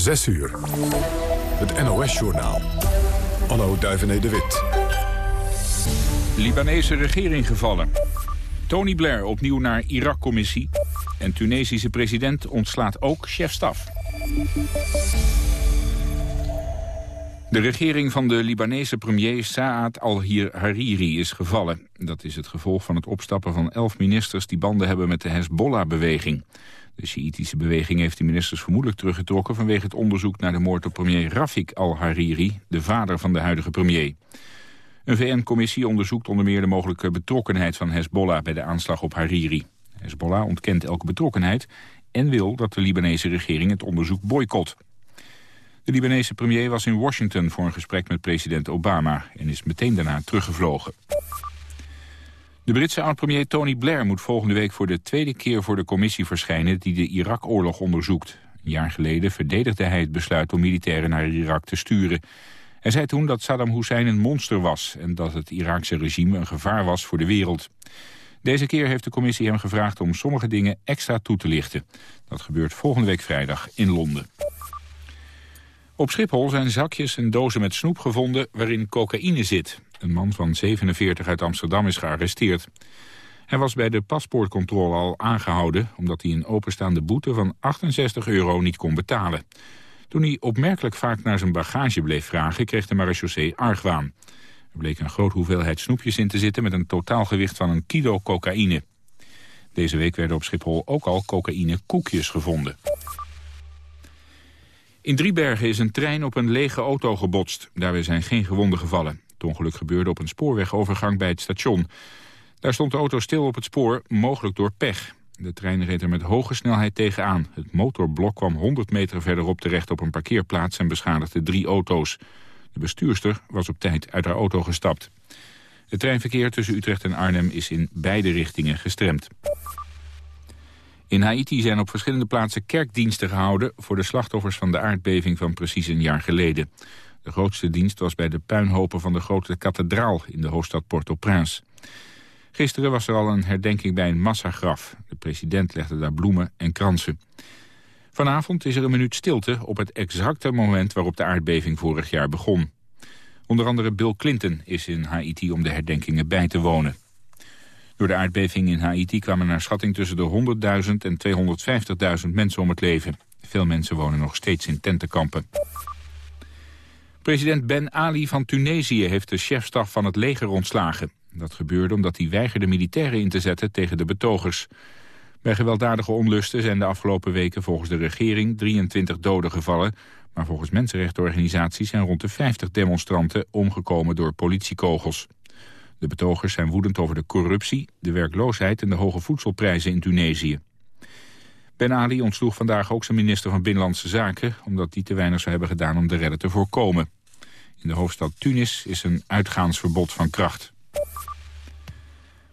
6 uur. Het NOS-journaal. Anno Duivené de Wit. Libanese regering gevallen. Tony Blair opnieuw naar Irak-commissie. En Tunesische president ontslaat ook chef-staf. De regering van de Libanese premier Saad al-Hariri is gevallen. Dat is het gevolg van het opstappen van elf ministers die banden hebben met de Hezbollah-beweging. De Sjiitische beweging heeft de ministers vermoedelijk teruggetrokken... vanwege het onderzoek naar de moord op premier Rafik al-Hariri... de vader van de huidige premier. Een VN-commissie onderzoekt onder meer de mogelijke betrokkenheid van Hezbollah... bij de aanslag op Hariri. Hezbollah ontkent elke betrokkenheid... en wil dat de Libanese regering het onderzoek boycott. De Libanese premier was in Washington voor een gesprek met president Obama... en is meteen daarna teruggevlogen. De Britse oud-premier Tony Blair moet volgende week voor de tweede keer voor de commissie verschijnen die de Irak-oorlog onderzoekt. Een jaar geleden verdedigde hij het besluit om militairen naar Irak te sturen. Hij zei toen dat Saddam Hussein een monster was en dat het Iraakse regime een gevaar was voor de wereld. Deze keer heeft de commissie hem gevraagd om sommige dingen extra toe te lichten. Dat gebeurt volgende week vrijdag in Londen. Op Schiphol zijn zakjes en dozen met snoep gevonden waarin cocaïne zit. Een man van 47 uit Amsterdam is gearresteerd. Hij was bij de paspoortcontrole al aangehouden... omdat hij een openstaande boete van 68 euro niet kon betalen. Toen hij opmerkelijk vaak naar zijn bagage bleef vragen... kreeg de marechaussee argwaan. Er bleek een groot hoeveelheid snoepjes in te zitten... met een totaalgewicht van een kilo cocaïne. Deze week werden op Schiphol ook al cocaïne koekjes gevonden. In Driebergen is een trein op een lege auto gebotst. Daarbij zijn geen gewonden gevallen. Het ongeluk gebeurde op een spoorwegovergang bij het station. Daar stond de auto stil op het spoor, mogelijk door pech. De trein reed er met hoge snelheid tegenaan. Het motorblok kwam 100 meter verderop terecht op een parkeerplaats... en beschadigde drie auto's. De bestuurster was op tijd uit haar auto gestapt. Het treinverkeer tussen Utrecht en Arnhem is in beide richtingen gestremd. In Haiti zijn op verschillende plaatsen kerkdiensten gehouden... voor de slachtoffers van de aardbeving van precies een jaar geleden. De grootste dienst was bij de puinhopen van de grote kathedraal... in de hoofdstad Port-au-Prince. Gisteren was er al een herdenking bij een massagraf. De president legde daar bloemen en kransen. Vanavond is er een minuut stilte op het exacte moment... waarop de aardbeving vorig jaar begon. Onder andere Bill Clinton is in Haiti om de herdenkingen bij te wonen. Door de aardbeving in Haiti kwamen naar schatting tussen de 100.000 en 250.000 mensen om het leven. Veel mensen wonen nog steeds in tentenkampen. President Ben Ali van Tunesië heeft de chefstaf van het leger ontslagen. Dat gebeurde omdat hij weigerde militairen in te zetten tegen de betogers. Bij gewelddadige onlusten zijn de afgelopen weken volgens de regering 23 doden gevallen. Maar volgens mensenrechtenorganisaties zijn rond de 50 demonstranten omgekomen door politiekogels. De betogers zijn woedend over de corruptie, de werkloosheid en de hoge voedselprijzen in Tunesië. Ben Ali ontsloeg vandaag ook zijn minister van Binnenlandse Zaken... omdat die te weinig zou hebben gedaan om de redden te voorkomen. In de hoofdstad Tunis is een uitgaansverbod van kracht.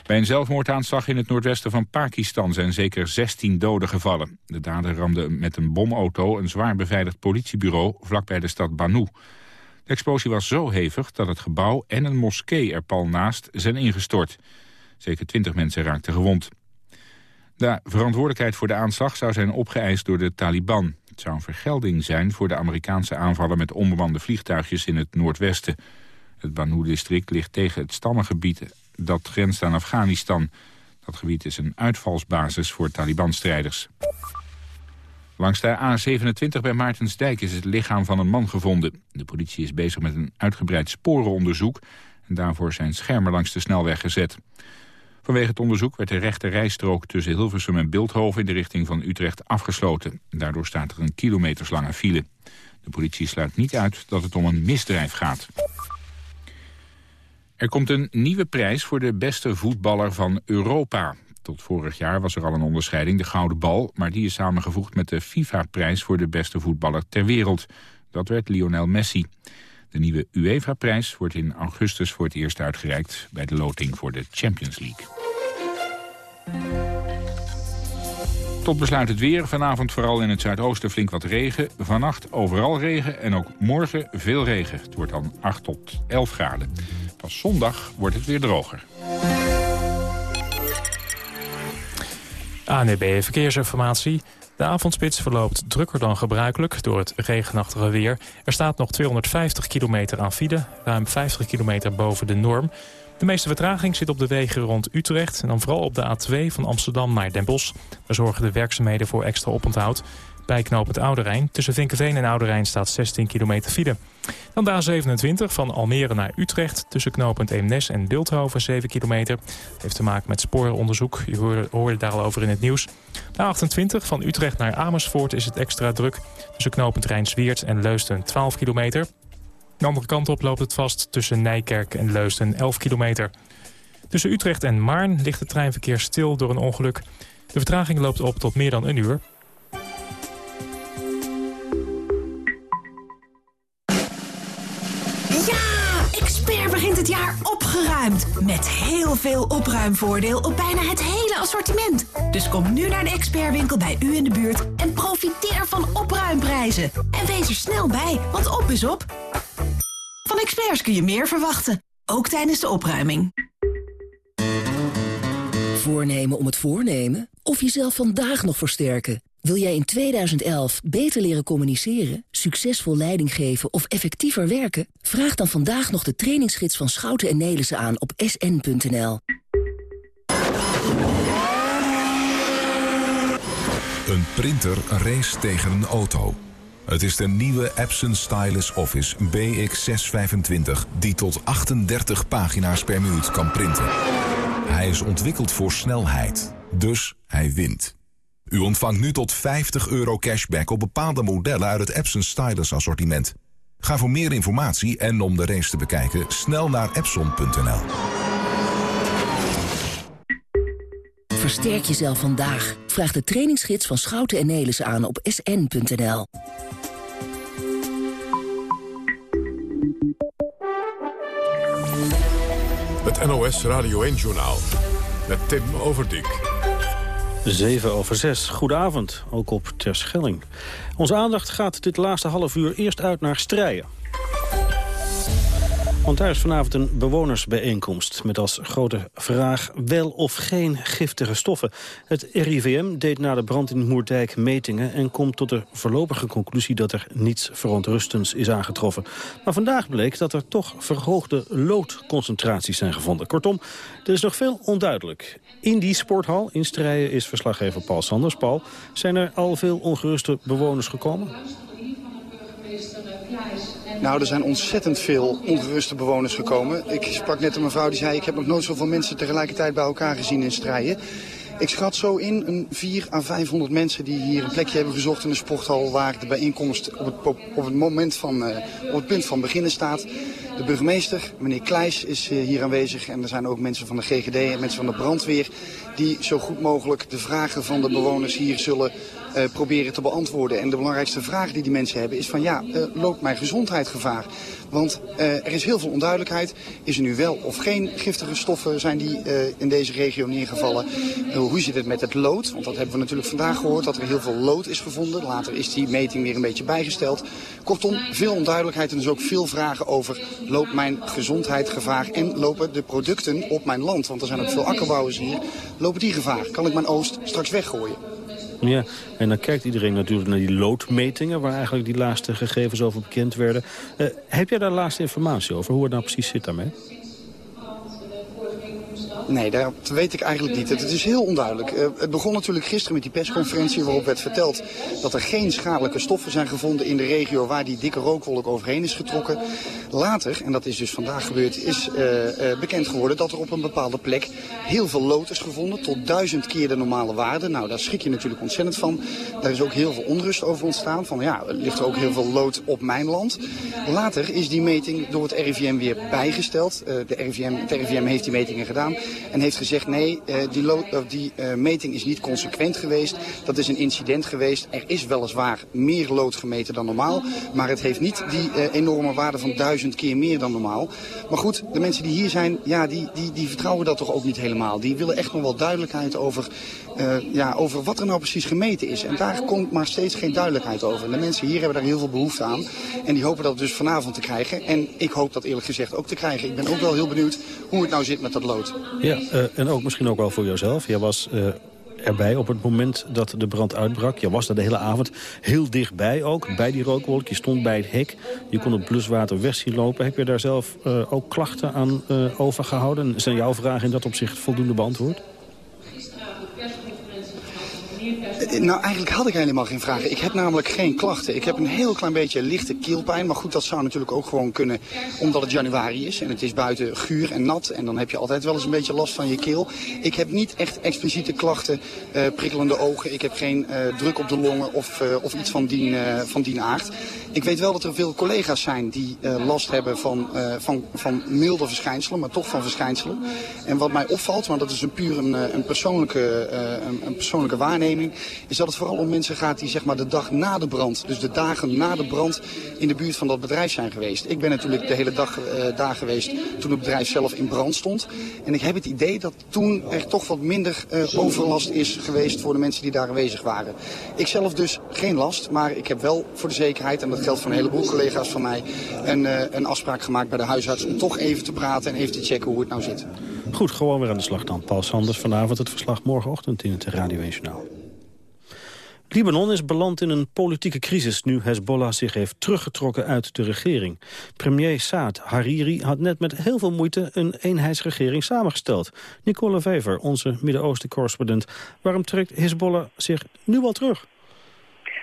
Bij een zelfmoordaanslag in het noordwesten van Pakistan zijn zeker 16 doden gevallen. De dader ramde met een bomauto een zwaar beveiligd politiebureau vlakbij de stad Banu. De explosie was zo hevig dat het gebouw en een moskee er pal naast zijn ingestort. Zeker 20 mensen raakten gewond. De verantwoordelijkheid voor de aanslag zou zijn opgeëist door de Taliban. Het zou een vergelding zijn voor de Amerikaanse aanvallen met onbemande vliegtuigjes in het noordwesten. Het Banu-district ligt tegen het stammengebied dat grenst aan Afghanistan. Dat gebied is een uitvalsbasis voor Taliban-strijders. Langs de A27 bij Maartensdijk is het lichaam van een man gevonden. De politie is bezig met een uitgebreid sporenonderzoek... en daarvoor zijn schermen langs de snelweg gezet. Vanwege het onderzoek werd de rechte rijstrook tussen Hilversum en Beeldhoven... in de richting van Utrecht afgesloten. Daardoor staat er een kilometerslange file. De politie sluit niet uit dat het om een misdrijf gaat. Er komt een nieuwe prijs voor de beste voetballer van Europa. Tot vorig jaar was er al een onderscheiding, de Gouden Bal... maar die is samengevoegd met de FIFA-prijs voor de beste voetballer ter wereld. Dat werd Lionel Messi. De nieuwe UEFA-prijs wordt in augustus voor het eerst uitgereikt... bij de loting voor de Champions League. Tot besluit het weer. Vanavond vooral in het zuidoosten flink wat regen. Vannacht overal regen en ook morgen veel regen. Het wordt dan 8 tot 11 graden. Pas zondag wordt het weer droger. ANEB Verkeersinformatie. De avondspits verloopt drukker dan gebruikelijk door het regenachtige weer. Er staat nog 250 kilometer aan file, ruim 50 kilometer boven de norm. De meeste vertraging zit op de wegen rond Utrecht... en dan vooral op de A2 van Amsterdam naar Den Bosch. Daar zorgen de werkzaamheden voor extra oponthoud. Bij knooppunt Oude Rijn. Tussen Vinkenveen en Oude Rijn staat 16 kilometer file. Dan de A27 van Almere naar Utrecht. Tussen knooppunt Eemnes en Beeldhoven 7 kilometer. Heeft te maken met sporenonderzoek. Je hoorde, hoorde daar al over in het nieuws. De A28 van Utrecht naar Amersfoort is het extra druk. Tussen knooppunt Rijnsweert en Leusden 12 kilometer. De andere kant op loopt het vast tussen Nijkerk en Leusden 11 kilometer. Tussen Utrecht en Maarn ligt het treinverkeer stil door een ongeluk. De vertraging loopt op tot meer dan een uur. begint het jaar opgeruimd. Met heel veel opruimvoordeel op bijna het hele assortiment. Dus kom nu naar de expertwinkel bij u in de buurt en profiteer van opruimprijzen. En wees er snel bij, want op is op. Van experts kun je meer verwachten, ook tijdens de opruiming. Voornemen om het voornemen? Of jezelf vandaag nog versterken? Wil jij in 2011 beter leren communiceren, succesvol leiding geven of effectiever werken? Vraag dan vandaag nog de trainingsgids van Schouten en Nelissen aan op sn.nl. Een printer race tegen een auto. Het is de nieuwe Epson Stylus Office BX625 die tot 38 pagina's per minuut kan printen. Hij is ontwikkeld voor snelheid, dus hij wint. U ontvangt nu tot 50 euro cashback op bepaalde modellen uit het Epson Stylus assortiment. Ga voor meer informatie en om de race te bekijken snel naar epson.nl. Versterk jezelf vandaag. Vraag de trainingsgids van Schouten en Nelissen aan op sn.nl. Het NOS Radio 1-journaal met Tim Overdijk. 7 over 6. Goedenavond, ook op Terschelling. Onze aandacht gaat dit laatste half uur eerst uit naar Strijen. Want daar is vanavond een bewonersbijeenkomst... met als grote vraag wel of geen giftige stoffen. Het RIVM deed na de brand in Moerdijk metingen... en komt tot de voorlopige conclusie dat er niets verontrustends is aangetroffen. Maar vandaag bleek dat er toch verhoogde loodconcentraties zijn gevonden. Kortom, er is nog veel onduidelijk. In die sporthal in Strijen is verslaggever Paul Sanders. Paul, zijn er al veel ongeruste bewoners gekomen? Nou, er zijn ontzettend veel ongeruste bewoners gekomen. Ik sprak net een mevrouw die zei, ik heb nog nooit zoveel mensen tegelijkertijd bij elkaar gezien in Strijen. Ik schat zo in een 4 à 500 mensen die hier een plekje hebben gezocht in de sporthal waar de bijeenkomst op het, op het moment van, uh, op het punt van beginnen staat. De burgemeester, meneer Kleijs, is eh, hier aanwezig. En er zijn ook mensen van de GGD en mensen van de brandweer... die zo goed mogelijk de vragen van de bewoners hier zullen uh, proberen te beantwoorden. En de belangrijkste vraag die die mensen hebben is van... ja, uh, loopt mijn gezondheid gevaar? Want uh, er is heel veel onduidelijkheid. Is er nu wel of geen giftige stoffen zijn die in deze regio neergevallen? Hoe zit het met het lood? Want dat hebben we natuurlijk vandaag gehoord, dat er heel veel lood is gevonden. Later is die meting weer een beetje bijgesteld. Kortom, veel onduidelijkheid en dus ook veel vragen over... loopt mijn gezondheid gevaar en lopen de producten op mijn land? Want er zijn ook veel akkerbouwers hier. Lopen die gevaar? Kan ik mijn oost straks weggooien? Ja, en dan kijkt iedereen natuurlijk naar die loodmetingen... waar eigenlijk die laatste gegevens over bekend werden. Uh, heb jij daar laatste informatie over, hoe het nou precies zit daarmee? Nee, dat weet ik eigenlijk niet. Het is heel onduidelijk. Uh, het begon natuurlijk gisteren met die persconferentie waarop werd verteld dat er geen schadelijke stoffen zijn gevonden in de regio waar die dikke rookwolk overheen is getrokken. Later, en dat is dus vandaag gebeurd, is uh, uh, bekend geworden dat er op een bepaalde plek heel veel lood is gevonden. Tot duizend keer de normale waarde. Nou, daar schrik je natuurlijk ontzettend van. Daar is ook heel veel onrust over ontstaan. Van ja, ligt er ook heel veel lood op mijn land. Later is die meting door het RIVM weer bijgesteld. de RIVM, het RIVM heeft die metingen gedaan. En heeft gezegd, nee, uh, die, die uh, meting is niet consequent geweest. Dat is een incident geweest. Er is weliswaar meer lood gemeten dan normaal. Maar het heeft niet die enorme waarde van duizend keer meer dan normaal. Maar goed, de mensen die hier zijn, ja, die, die, die vertrouwen dat toch ook niet helemaal. Die willen echt nog wel duidelijkheid over, ja, over wat er nou precies gemeten is. En daar komt maar steeds geen duidelijkheid over. De mensen hier hebben daar heel veel behoefte aan. En die hopen dat dus vanavond te krijgen. En ik hoop dat eerlijk gezegd ook te krijgen. Ik ben ook wel heel benieuwd hoe het nou zit met dat lood. Ja, uh, en ook misschien ook wel voor jezelf. Jij was uh, erbij op het moment dat de brand uitbrak. Je was daar de hele avond heel dichtbij ook, bij die rookwolk. Je stond bij het hek, je kon het bluswater weg zien lopen. Heb je daar zelf ook klachten aan uh, overgehouden? Zijn jouw vragen in dat opzicht voldoende beantwoord? Eh, nou, eigenlijk had ik helemaal geen vragen. Ik heb namelijk geen klachten. Ik heb een heel klein beetje lichte keelpijn. Maar goed, dat zou natuurlijk ook gewoon kunnen omdat het januari is. En het is buiten guur en nat. En dan heb je altijd wel eens een beetje last van je keel. Ik heb niet echt expliciete klachten, uh, prikkelende ogen. Ik heb geen uh, druk op de longen of, of iets van die, van die aard. Ik weet wel dat er veel collega's zijn die last hebben van, van, van milde verschijnselen. Maar toch van verschijnselen. En wat mij opvalt, maar dat is een puur een, een, persoonlijke, een, een persoonlijke waarneming is dat het vooral om mensen gaat die zeg maar, de dag na de brand, dus de dagen na de brand in de buurt van dat bedrijf zijn geweest. Ik ben natuurlijk de hele dag uh, daar geweest toen het bedrijf zelf in brand stond. En ik heb het idee dat toen er toch wat minder uh, overlast is geweest voor de mensen die daar aanwezig waren. Ik zelf dus geen last, maar ik heb wel voor de zekerheid, en dat geldt voor een heleboel collega's van mij, een, uh, een afspraak gemaakt bij de huisarts om toch even te praten en even te checken hoe het nou zit. Goed, gewoon weer aan de slag dan. Paul Sanders, vanavond het verslag morgenochtend in het Radio 1 Journaal. Libanon is beland in een politieke crisis nu Hezbollah zich heeft teruggetrokken uit de regering. Premier Saad Hariri had net met heel veel moeite een eenheidsregering samengesteld. Nicole Vever, onze Midden-Oosten-correspondent. Waarom trekt Hezbollah zich nu al terug?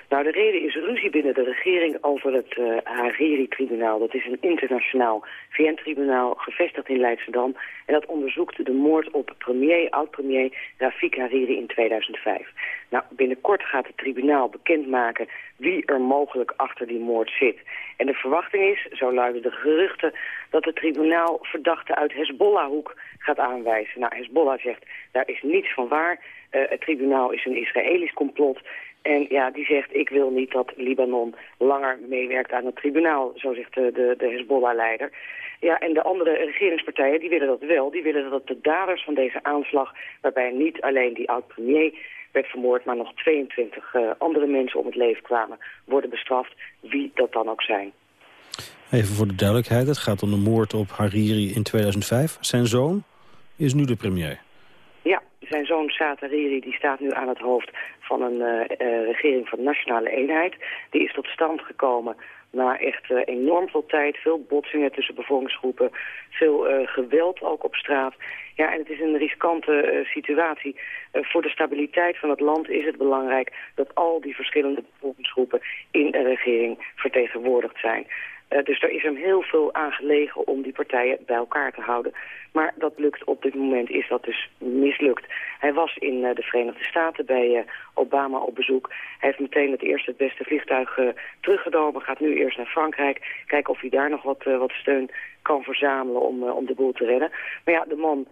Nou, de reden is ruzie binnen de regering over het uh, Hariri-tribunaal. Dat is een internationaal VN-tribunaal gevestigd in Leidschendam. En dat onderzoekt de moord op premier, oud-premier Rafik Hariri in 2005. Nou, binnenkort gaat het tribunaal bekendmaken wie er mogelijk achter die moord zit. En de verwachting is, zo luiden de geruchten, dat het tribunaal verdachten uit Hezbollah-hoek gaat aanwijzen. Nou, Hezbollah zegt, daar is niets van waar. Uh, het tribunaal is een Israëlisch complot. En ja, die zegt, ik wil niet dat Libanon langer meewerkt aan het tribunaal, zo zegt de, de, de Hezbollah-leider. Ja, en de andere regeringspartijen, die willen dat wel. Die willen dat de daders van deze aanslag, waarbij niet alleen die oud-premier werd vermoord, maar nog 22 uh, andere mensen om het leven kwamen, worden bestraft, wie dat dan ook zijn. Even voor de duidelijkheid, het gaat om de moord op Hariri in 2005. Zijn zoon is nu de premier. Zijn zoon Saad Hariri die staat nu aan het hoofd van een uh, uh, regering van nationale eenheid. Die is tot stand gekomen na echt uh, enorm veel tijd, veel botsingen tussen bevolkingsgroepen, veel geweld ook op straat. Ja, en het is een riskante situatie. voor de stabiliteit van het land is het belangrijk dat al die verschillende bevolkingsgroepen in een regering vertegenwoordigd zijn. Uh, dus er is hem heel veel aan gelegen om die partijen bij elkaar te houden. Maar dat lukt op dit moment, is dat dus mislukt. Hij was in uh, de Verenigde Staten bij uh, Obama op bezoek. Hij heeft meteen het eerste het beste vliegtuig teruggenomen. Gaat nu eerst naar Frankrijk. Kijken of hij daar nog wat, wat steun kan verzamelen om, om de boel te redden. Maar ja, de man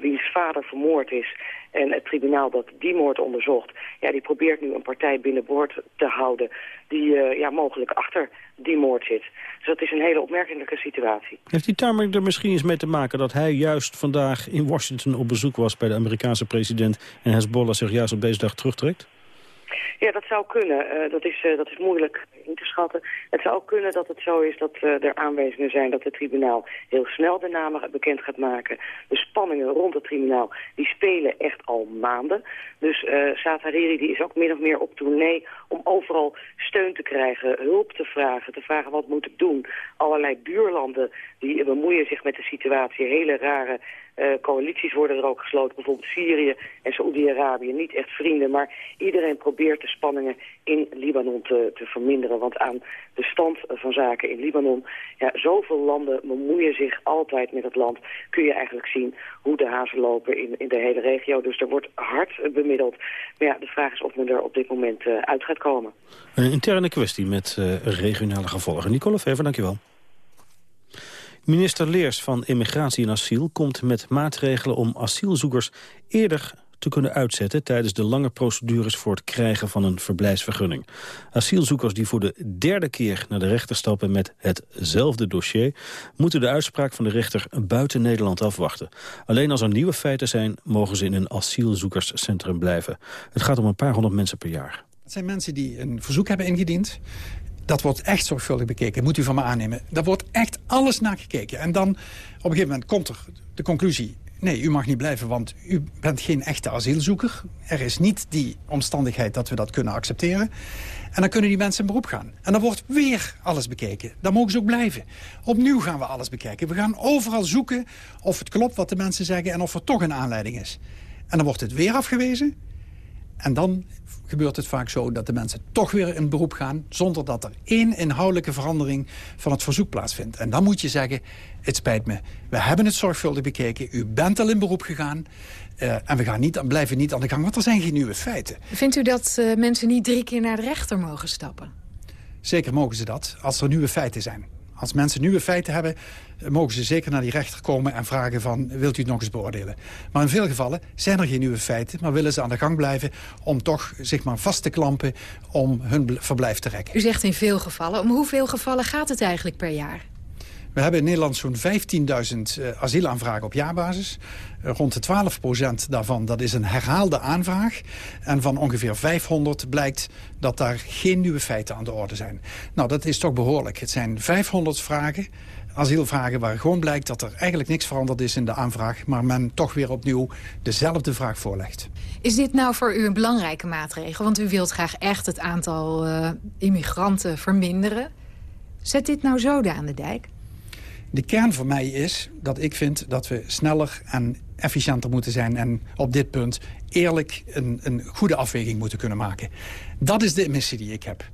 wiens vader vermoord is en het tribunaal dat die moord onderzocht, ja, die probeert nu een partij binnenboord te houden die uh, ja, mogelijk achter die moord zit. Dus dat is een hele opmerkelijke situatie. Heeft die Tamer er misschien eens mee te maken dat hij juist vandaag in Washington op bezoek was bij de Amerikaanse president en Hezbollah zich juist op deze dag terugtrekt? Ja, dat zou kunnen. Uh, dat, is, uh, dat is moeilijk in te schatten. Het zou kunnen dat het zo is dat uh, er aanwijzingen zijn dat het tribunaal heel snel de namen bekend gaat maken. De spanningen rond het tribunaal, die spelen echt al maanden. Dus uh, Saad Hariri die is ook min of meer op tournee om overal steun te krijgen, hulp te vragen, te vragen wat moet ik doen. Allerlei buurlanden die bemoeien zich met de situatie, hele rare uh, coalities worden er ook gesloten, bijvoorbeeld Syrië en Saoedi-Arabië. Niet echt vrienden, maar iedereen probeert de spanningen in Libanon te, te verminderen. Want aan de stand van zaken in Libanon, ja, zoveel landen bemoeien zich altijd met het land. Kun je eigenlijk zien hoe de hazen lopen in, in de hele regio. Dus er wordt hard bemiddeld. Maar ja, de vraag is of men er op dit moment uh, uit gaat komen. Een interne kwestie met uh, regionale gevolgen. Nicole Fever, dankjewel. Minister Leers van Immigratie en Asiel komt met maatregelen om asielzoekers eerder te kunnen uitzetten tijdens de lange procedures voor het krijgen van een verblijfsvergunning. Asielzoekers die voor de derde keer naar de rechter stappen met hetzelfde dossier, moeten de uitspraak van de rechter buiten Nederland afwachten. Alleen als er nieuwe feiten zijn, mogen ze in een asielzoekerscentrum blijven. Het gaat om een paar honderd mensen per jaar. Het zijn mensen die een verzoek hebben ingediend. Dat wordt echt zorgvuldig bekeken, moet u van me aannemen. Daar wordt echt alles naar gekeken. En dan op een gegeven moment komt er de conclusie... nee, u mag niet blijven, want u bent geen echte asielzoeker. Er is niet die omstandigheid dat we dat kunnen accepteren. En dan kunnen die mensen in beroep gaan. En dan wordt weer alles bekeken. Dan mogen ze ook blijven. Opnieuw gaan we alles bekijken. We gaan overal zoeken of het klopt wat de mensen zeggen... en of er toch een aanleiding is. En dan wordt het weer afgewezen. En dan gebeurt het vaak zo dat de mensen toch weer in beroep gaan... zonder dat er één inhoudelijke verandering van het verzoek plaatsvindt. En dan moet je zeggen, het spijt me, we hebben het zorgvuldig bekeken... u bent al in beroep gegaan uh, en we gaan niet, blijven niet aan de gang... want er zijn geen nieuwe feiten. Vindt u dat uh, mensen niet drie keer naar de rechter mogen stappen? Zeker mogen ze dat, als er nieuwe feiten zijn. Als mensen nieuwe feiten hebben, mogen ze zeker naar die rechter komen en vragen van, wilt u het nog eens beoordelen? Maar in veel gevallen zijn er geen nieuwe feiten, maar willen ze aan de gang blijven om toch zich maar vast te klampen om hun verblijf te rekken. U zegt in veel gevallen. Om hoeveel gevallen gaat het eigenlijk per jaar? We hebben in Nederland zo'n 15.000 uh, asielaanvragen op jaarbasis. Uh, rond de 12% daarvan dat is een herhaalde aanvraag. En van ongeveer 500 blijkt dat daar geen nieuwe feiten aan de orde zijn. Nou, dat is toch behoorlijk. Het zijn 500 vragen asielvragen waar gewoon blijkt dat er eigenlijk niks veranderd is in de aanvraag... maar men toch weer opnieuw dezelfde vraag voorlegt. Is dit nou voor u een belangrijke maatregel? Want u wilt graag echt het aantal uh, immigranten verminderen. Zet dit nou zoden aan de dijk? De kern voor mij is dat ik vind dat we sneller en efficiënter moeten zijn... en op dit punt eerlijk een, een goede afweging moeten kunnen maken. Dat is de missie die ik heb.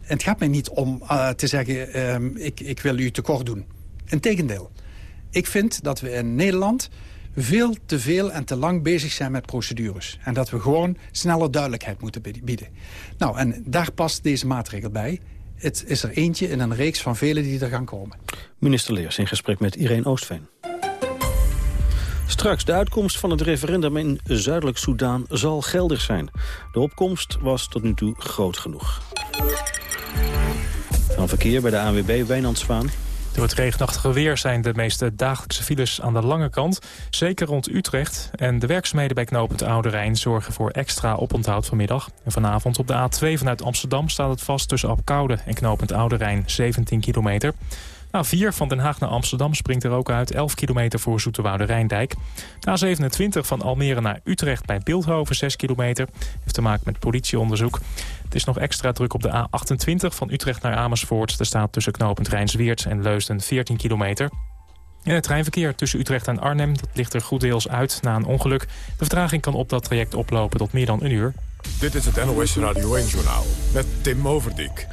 het gaat mij niet om uh, te zeggen, uh, ik, ik wil u tekort doen. Integendeel. Ik vind dat we in Nederland veel te veel en te lang bezig zijn met procedures. En dat we gewoon sneller duidelijkheid moeten bieden. Nou, en daar past deze maatregel bij. Het is er eentje in een reeks van vele die er gaan komen. Minister Leers in gesprek met Irene Oostveen. Straks, de uitkomst van het referendum in Zuidelijk Soedan zal geldig zijn. De opkomst was tot nu toe groot genoeg. Van verkeer bij de ANWB Wijnand Zwaan. Door het regenachtige weer zijn de meeste dagelijkse files aan de lange kant. Zeker rond Utrecht. En de werkzaamheden bij knooppunt Oude Rijn zorgen voor extra oponthoud vanmiddag. En vanavond op de A2 vanuit Amsterdam staat het vast tussen Apkoude en knooppunt Oude Rijn 17 kilometer. A4 van Den Haag naar Amsterdam springt er ook uit 11 kilometer voor Zoeterwoude Rijndijk. A27 van Almere naar Utrecht bij Beeldhoven 6 kilometer. Heeft te maken met politieonderzoek. Het is nog extra druk op de A28 van Utrecht naar Amersfoort. Er staat tussen knooppunt Rijnsweert en Leusden 14 kilometer. En het treinverkeer tussen Utrecht en Arnhem dat ligt er goed deels uit na een ongeluk. De vertraging kan op dat traject oplopen tot meer dan een uur. Dit is het NOS Radio 1-journaal met Tim Overdijk.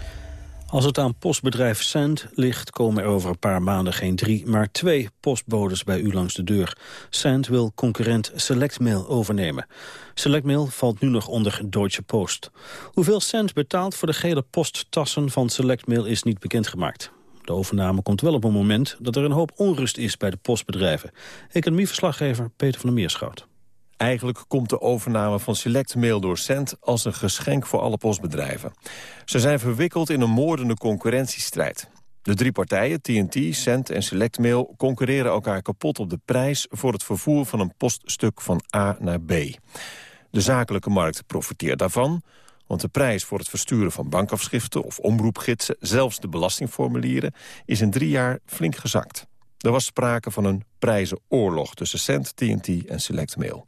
Als het aan postbedrijf Sand ligt, komen er over een paar maanden geen drie, maar twee postbodes bij u langs de deur. Sand wil concurrent SelectMail overnemen. SelectMail valt nu nog onder Deutsche Post. Hoeveel Sand betaalt voor de gele posttassen van SelectMail is niet bekendgemaakt. De overname komt wel op een moment dat er een hoop onrust is bij de postbedrijven. Economieverslaggever Peter van der Meerschout. Eigenlijk komt de overname van Select Mail door Cent als een geschenk voor alle postbedrijven. Ze zijn verwikkeld in een moordende concurrentiestrijd. De drie partijen, TNT, Cent en Select Mail, concurreren elkaar kapot op de prijs voor het vervoer van een poststuk van A naar B. De zakelijke markt profiteert daarvan, want de prijs voor het versturen van bankafschriften of omroepgidsen, zelfs de belastingformulieren, is in drie jaar flink gezakt. Er was sprake van een prijzenoorlog tussen Cent, TNT en Select Mail.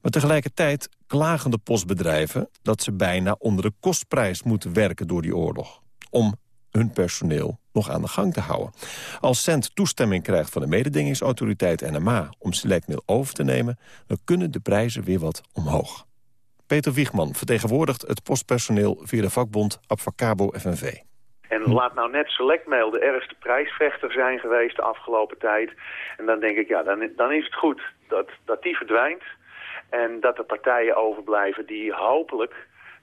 Maar tegelijkertijd klagen de postbedrijven dat ze bijna onder de kostprijs moeten werken door die oorlog. Om hun personeel nog aan de gang te houden. Als Cent toestemming krijgt van de mededingingsautoriteit NMA om Selectmail over te nemen, dan kunnen de prijzen weer wat omhoog. Peter Wiegman vertegenwoordigt het postpersoneel via de vakbond Abfacabo FNV. En laat nou net Selectmail de ergste prijsvechter zijn geweest de afgelopen tijd. En dan denk ik, ja, dan, dan is het goed dat, dat die verdwijnt. En dat er partijen overblijven die hopelijk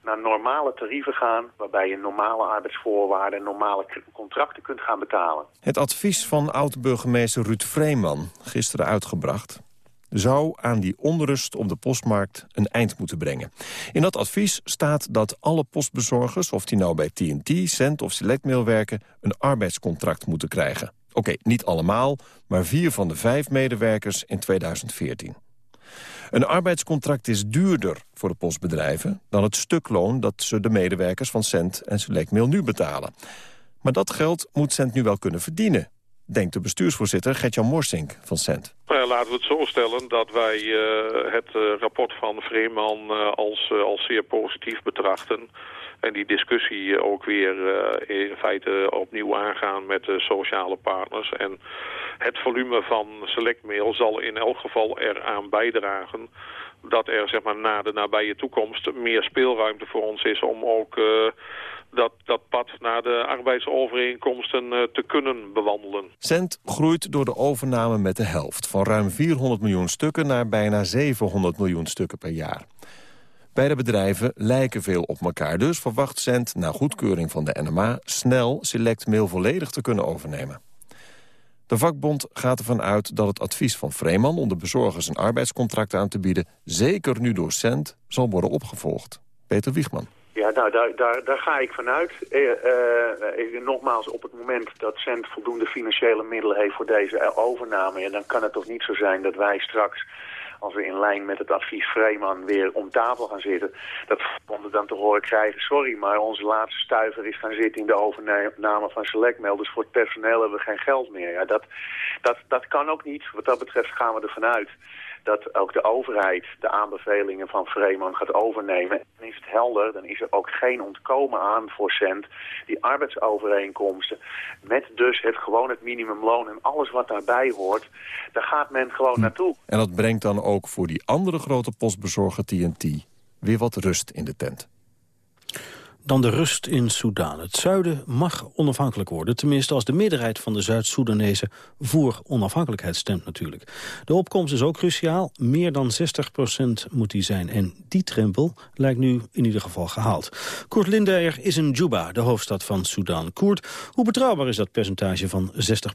naar normale tarieven gaan... waarbij je normale arbeidsvoorwaarden en normale contracten kunt gaan betalen. Het advies van oud-burgemeester Ruud Vreeman, gisteren uitgebracht zou aan die onrust op de postmarkt een eind moeten brengen. In dat advies staat dat alle postbezorgers, of die nou bij TNT, Cent of Selectmail werken, een arbeidscontract moeten krijgen. Oké, niet allemaal, maar vier van de vijf medewerkers in 2014. Een arbeidscontract is duurder voor de postbedrijven... dan het stukloon dat ze de medewerkers van Cent en Selectmail nu betalen. Maar dat geld moet Cent nu wel kunnen verdienen. Denkt de bestuursvoorzitter Gertjan Morsink van Cent. Nou laten we het zo stellen dat wij uh, het uh, rapport van Vreeman uh, als, als zeer positief betrachten. En die discussie ook weer in feite opnieuw aangaan met de sociale partners. En het volume van selectmail zal in elk geval eraan bijdragen dat er zeg maar, na de nabije toekomst meer speelruimte voor ons is om ook dat, dat pad naar de arbeidsovereenkomsten uh, te kunnen bewandelen. Cent groeit door de overname met de helft. Van ruim 400 miljoen stukken naar bijna 700 miljoen stukken per jaar. Beide bedrijven lijken veel op elkaar. Dus verwacht Cent na goedkeuring van de NMA... snel Select Mail volledig te kunnen overnemen. De vakbond gaat ervan uit dat het advies van Vreeman... om de bezorgers een arbeidscontract aan te bieden... zeker nu door Cent zal worden opgevolgd. Peter Wiegman. Ja, nou, daar, daar, daar ga ik vanuit. Eh, eh, nogmaals, op het moment dat Cent voldoende financiële middelen heeft voor deze overname... Ja, dan kan het toch niet zo zijn dat wij straks, als we in lijn met het advies Vreeman weer om tafel gaan zitten... dat we dan te horen krijgen, sorry, maar onze laatste stuiver is gaan zitten in de overname van Selectmail. Dus voor het personeel hebben we geen geld meer. Ja, dat, dat, dat kan ook niet. Wat dat betreft gaan we ervan uit dat ook de overheid de aanbevelingen van Vreeman gaat overnemen. Dan is het helder, dan is er ook geen ontkomen aan voor cent. Die arbeidsovereenkomsten met dus het gewoon het minimumloon en alles wat daarbij hoort, daar gaat men gewoon hm. naartoe. En dat brengt dan ook voor die andere grote postbezorger TNT weer wat rust in de tent. Dan de rust in Soedan. Het zuiden mag onafhankelijk worden. Tenminste als de meerderheid van de Zuid-Soedanezen voor onafhankelijkheid stemt natuurlijk. De opkomst is ook cruciaal. Meer dan 60% moet die zijn. En die drempel lijkt nu in ieder geval gehaald. Koert Lindeyer is in Juba, de hoofdstad van Soedan. Koert, hoe betrouwbaar is dat percentage van 60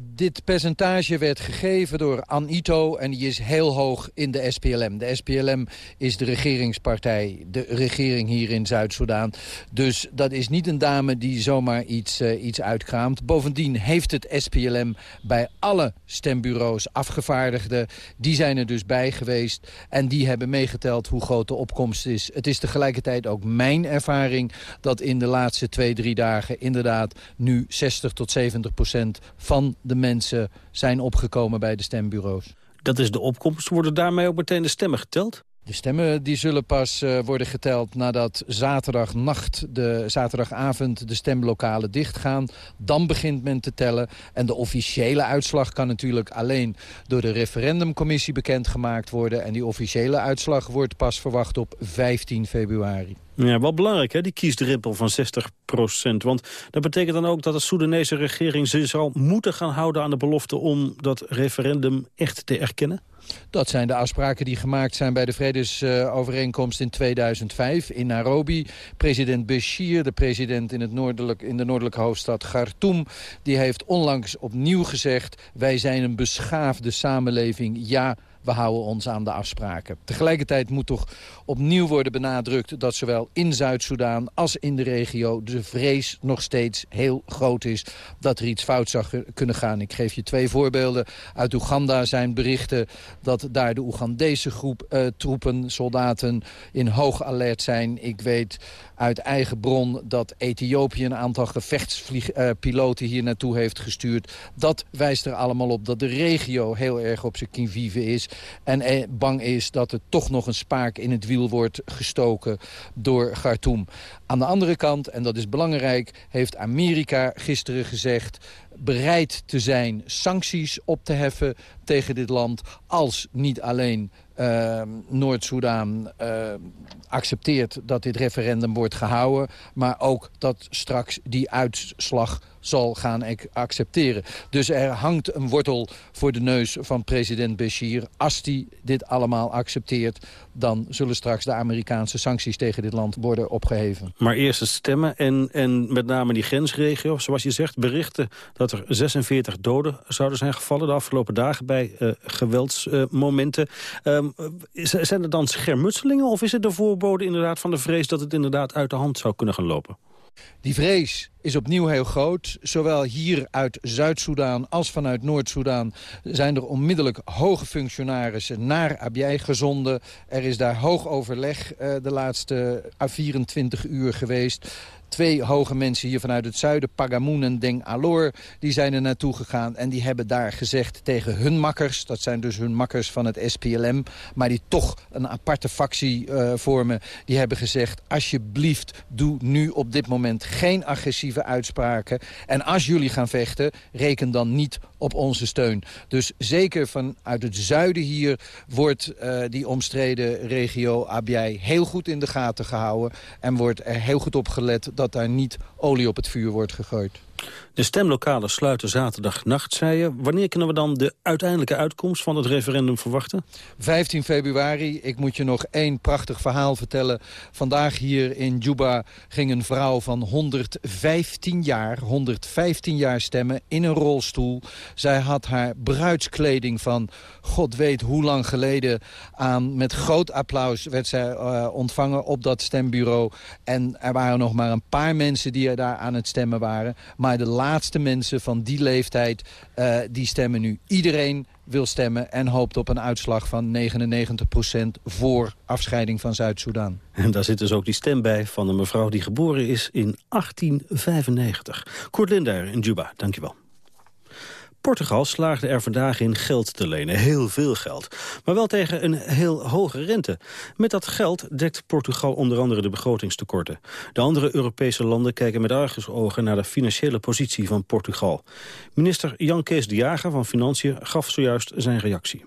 dit percentage werd gegeven door Anito en die is heel hoog in de SPLM. De SPLM is de regeringspartij, de regering hier in Zuid-Soedan. Dus dat is niet een dame die zomaar iets, uh, iets uitkraamt. Bovendien heeft het SPLM bij alle stembureaus afgevaardigden. Die zijn er dus bij geweest en die hebben meegeteld hoe groot de opkomst is. Het is tegelijkertijd ook mijn ervaring dat in de laatste twee, drie dagen inderdaad nu 60 tot 70 procent van de mensen zijn opgekomen bij de stembureaus. Dat is de opkomst. Worden daarmee ook meteen de stemmen geteld? De stemmen die zullen pas uh, worden geteld nadat zaterdagnacht, de, zaterdagavond de stemlokalen dichtgaan. Dan begint men te tellen. En de officiële uitslag kan natuurlijk alleen door de referendumcommissie bekendgemaakt worden. En die officiële uitslag wordt pas verwacht op 15 februari. Ja, wel belangrijk, hè, die kiesdrippel van 60 procent. Want dat betekent dan ook dat de Soedanese regering... zich zal moeten gaan houden aan de belofte om dat referendum echt te erkennen? Dat zijn de afspraken die gemaakt zijn bij de vredesovereenkomst in 2005 in Nairobi. President Bashir, de president in, het noordelijk, in de noordelijke hoofdstad Khartoum... die heeft onlangs opnieuw gezegd... wij zijn een beschaafde samenleving, ja we houden ons aan de afspraken. Tegelijkertijd moet toch opnieuw worden benadrukt... dat zowel in Zuid-Soedan als in de regio de vrees nog steeds heel groot is... dat er iets fout zou kunnen gaan. Ik geef je twee voorbeelden. Uit Oeganda zijn berichten dat daar de Oegandese groep uh, troepen, soldaten... in hoog alert zijn. Ik weet uit eigen bron dat Ethiopië een aantal gevechtspiloten uh, hier naartoe heeft gestuurd. Dat wijst er allemaal op dat de regio heel erg op zijn kienvive is. En eh, bang is dat er toch nog een spaak in het wiel wordt gestoken door Khartoum. Aan de andere kant, en dat is belangrijk, heeft Amerika gisteren gezegd bereid te zijn sancties op te heffen tegen dit land... als niet alleen uh, Noord-Soedan uh, accepteert dat dit referendum wordt gehouden... maar ook dat straks die uitslag zal gaan accepteren. Dus er hangt een wortel voor de neus van president Bashir. Als hij dit allemaal accepteert, dan zullen straks de Amerikaanse sancties tegen dit land worden opgeheven. Maar eerst het stemmen en, en met name die grensregio, zoals je zegt, berichten dat er 46 doden zouden zijn gevallen de afgelopen dagen bij uh, geweldsmomenten. Uh, zijn er dan schermutselingen of is het de voorbode inderdaad van de vrees dat het inderdaad uit de hand zou kunnen gaan lopen? Die vrees is opnieuw heel groot. Zowel hier uit Zuid-Soedan als vanuit Noord-Soedan... zijn er onmiddellijk hoge functionarissen naar Abyei gezonden. Er is daar hoog overleg uh, de laatste 24 uur geweest. Twee hoge mensen hier vanuit het zuiden, Pagamoen en Deng Alor... die zijn er naartoe gegaan en die hebben daar gezegd tegen hun makkers... dat zijn dus hun makkers van het SPLM... maar die toch een aparte factie uh, vormen... die hebben gezegd, alsjeblieft, doe nu op dit moment geen agressieve uitspraken... en als jullie gaan vechten, reken dan niet op onze steun. Dus zeker vanuit het zuiden hier wordt uh, die omstreden regio Abyei heel goed in de gaten gehouden... en wordt er heel goed op gelet dat daar niet olie op het vuur wordt gegooid. De stemlokalen sluiten zaterdagnacht, zei je. Wanneer kunnen we dan de uiteindelijke uitkomst van het referendum verwachten? 15 februari. Ik moet je nog één prachtig verhaal vertellen. Vandaag hier in Juba ging een vrouw van 115 jaar, 115 jaar stemmen in een rolstoel. Zij had haar bruidskleding van god weet hoe lang geleden aan. Met groot applaus werd zij uh, ontvangen op dat stembureau. En er waren nog maar een paar mensen die er daar aan het stemmen waren. De laatste mensen van die leeftijd, uh, die stemmen nu. Iedereen wil stemmen en hoopt op een uitslag van 99% voor afscheiding van Zuid-Soedan. En daar zit dus ook die stem bij van een mevrouw die geboren is in 1895. Kort Linder in Juba, dankjewel. Portugal slaagde er vandaag in geld te lenen, heel veel geld. Maar wel tegen een heel hoge rente. Met dat geld dekt Portugal onder andere de begrotingstekorten. De andere Europese landen kijken met argusogen naar de financiële positie van Portugal. Minister Jan Kees de Jager van Financiën gaf zojuist zijn reactie.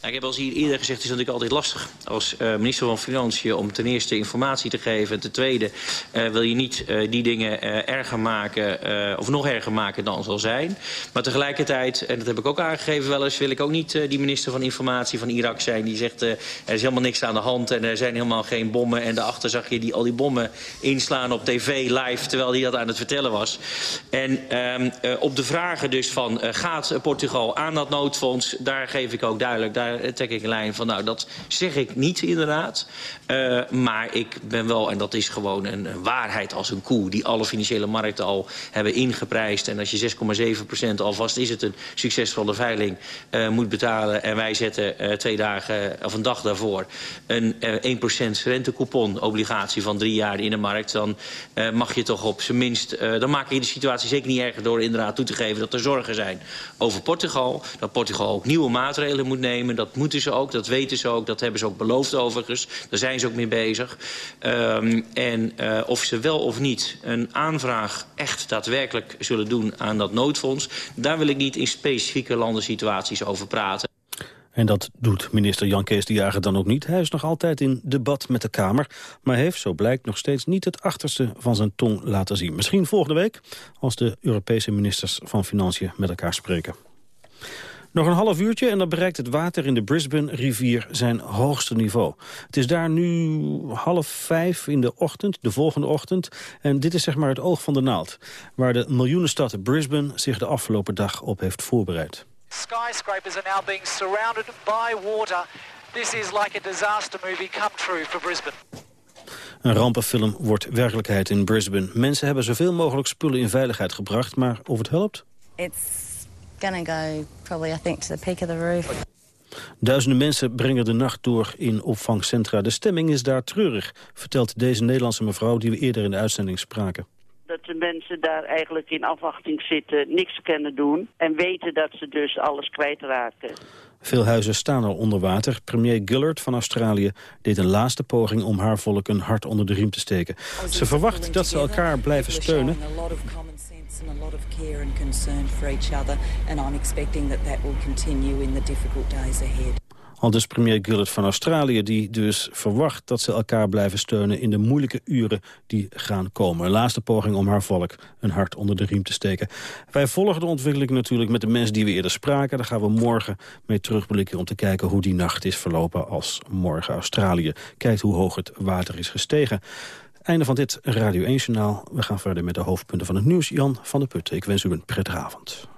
Nou, ik heb al hier eerder gezegd, het is natuurlijk altijd lastig als uh, minister van Financiën om ten eerste informatie te geven. En ten tweede uh, wil je niet uh, die dingen erger maken of nog erger maken dan zal zijn. Maar tegelijkertijd, en dat heb ik ook aangegeven wel eens, wil ik ook niet die minister van Informatie van Irak zijn die zegt er is helemaal niks aan de hand en er zijn helemaal geen bommen. En daarachter zag je die, al die bommen inslaan op tv live terwijl hij dat aan het vertellen was. En ehm, op de vragen dus van gaat Portugal aan dat noodfonds, daar geef ik ook duidelijk, daar trek ik een lijn van, nou, dat zeg ik niet inderdaad. Uh, maar ik ben wel, en dat is gewoon een, waarheid als een koe... die alle financiële markten al hebben ingeprijsd. En als je 6,7% alvast is het een succesvolle veiling uh, moet betalen... en wij zetten uh, twee dagen of een dag daarvoor een 1% rentecoupon obligatie van drie jaar in de markt... dan mag je toch op zijn minst... dan maak je de situatie zeker niet erger door inderdaad toe te geven... dat er zorgen zijn over Portugal. Dat Portugal ook nieuwe maatregelen moet nemen dat moeten ze ook, dat weten ze ook. Dat hebben ze ook beloofd overigens. Daar zijn ze ook mee bezig. Um, en uh, of ze wel of niet een aanvraag echt daadwerkelijk zullen doen aan dat noodfonds... daar wil ik niet in specifieke landensituaties over praten. En dat doet minister Jan Kees de Jager dan ook niet. Hij is nog altijd in debat met de Kamer... maar heeft, zo blijkt, nog steeds niet het achterste van zijn tong laten zien. Misschien volgende week, als de Europese ministers van Financiën met elkaar spreken. Nog een half uurtje en dan bereikt het water in de Brisbane-rivier zijn hoogste niveau. Het is daar nu half vijf in de ochtend, de volgende ochtend. En dit is zeg maar het oog van de naald. Waar de miljoenenstad Brisbane zich de afgelopen dag op heeft voorbereid. Skyscrapers are now being surrounded by water. This is like a disaster movie come true for Brisbane. Een rampenfilm wordt werkelijkheid in Brisbane. Mensen hebben zoveel mogelijk spullen in veiligheid gebracht, maar of het helpt? It's gonna go probably I think to the peak of the roof. Duizenden mensen brengen de nacht door in opvangcentra. De stemming is daar treurig, vertelt deze Nederlandse mevrouw die we eerder in de uitzending spraken. Dat de mensen daar eigenlijk in afwachting zitten, niks kunnen doen... en weten dat ze dus alles kwijtraken. Veel huizen staan al onder water. Premier Gillard van Australië deed een laatste poging om haar volk een hart onder de riem te steken. Ze verwacht dat ze elkaar blijven steunen a lot of care and concern for each other. And I'm expecting that that will continue in the difficult days ahead. Al dus premier Gillard van Australië, die dus verwacht dat ze elkaar blijven steunen in de moeilijke uren die gaan komen. Een laatste poging om haar volk een hart onder de riem te steken. Wij volgen de ontwikkeling natuurlijk met de mensen die we eerder spraken. Daar gaan we morgen mee terugblikken om te kijken hoe die nacht is verlopen als morgen Australië kijkt hoe hoog het water is gestegen. Einde van dit Radio 1-journaal. We gaan verder met de hoofdpunten van het nieuws. Jan van der Putten, ik wens u een prettige avond.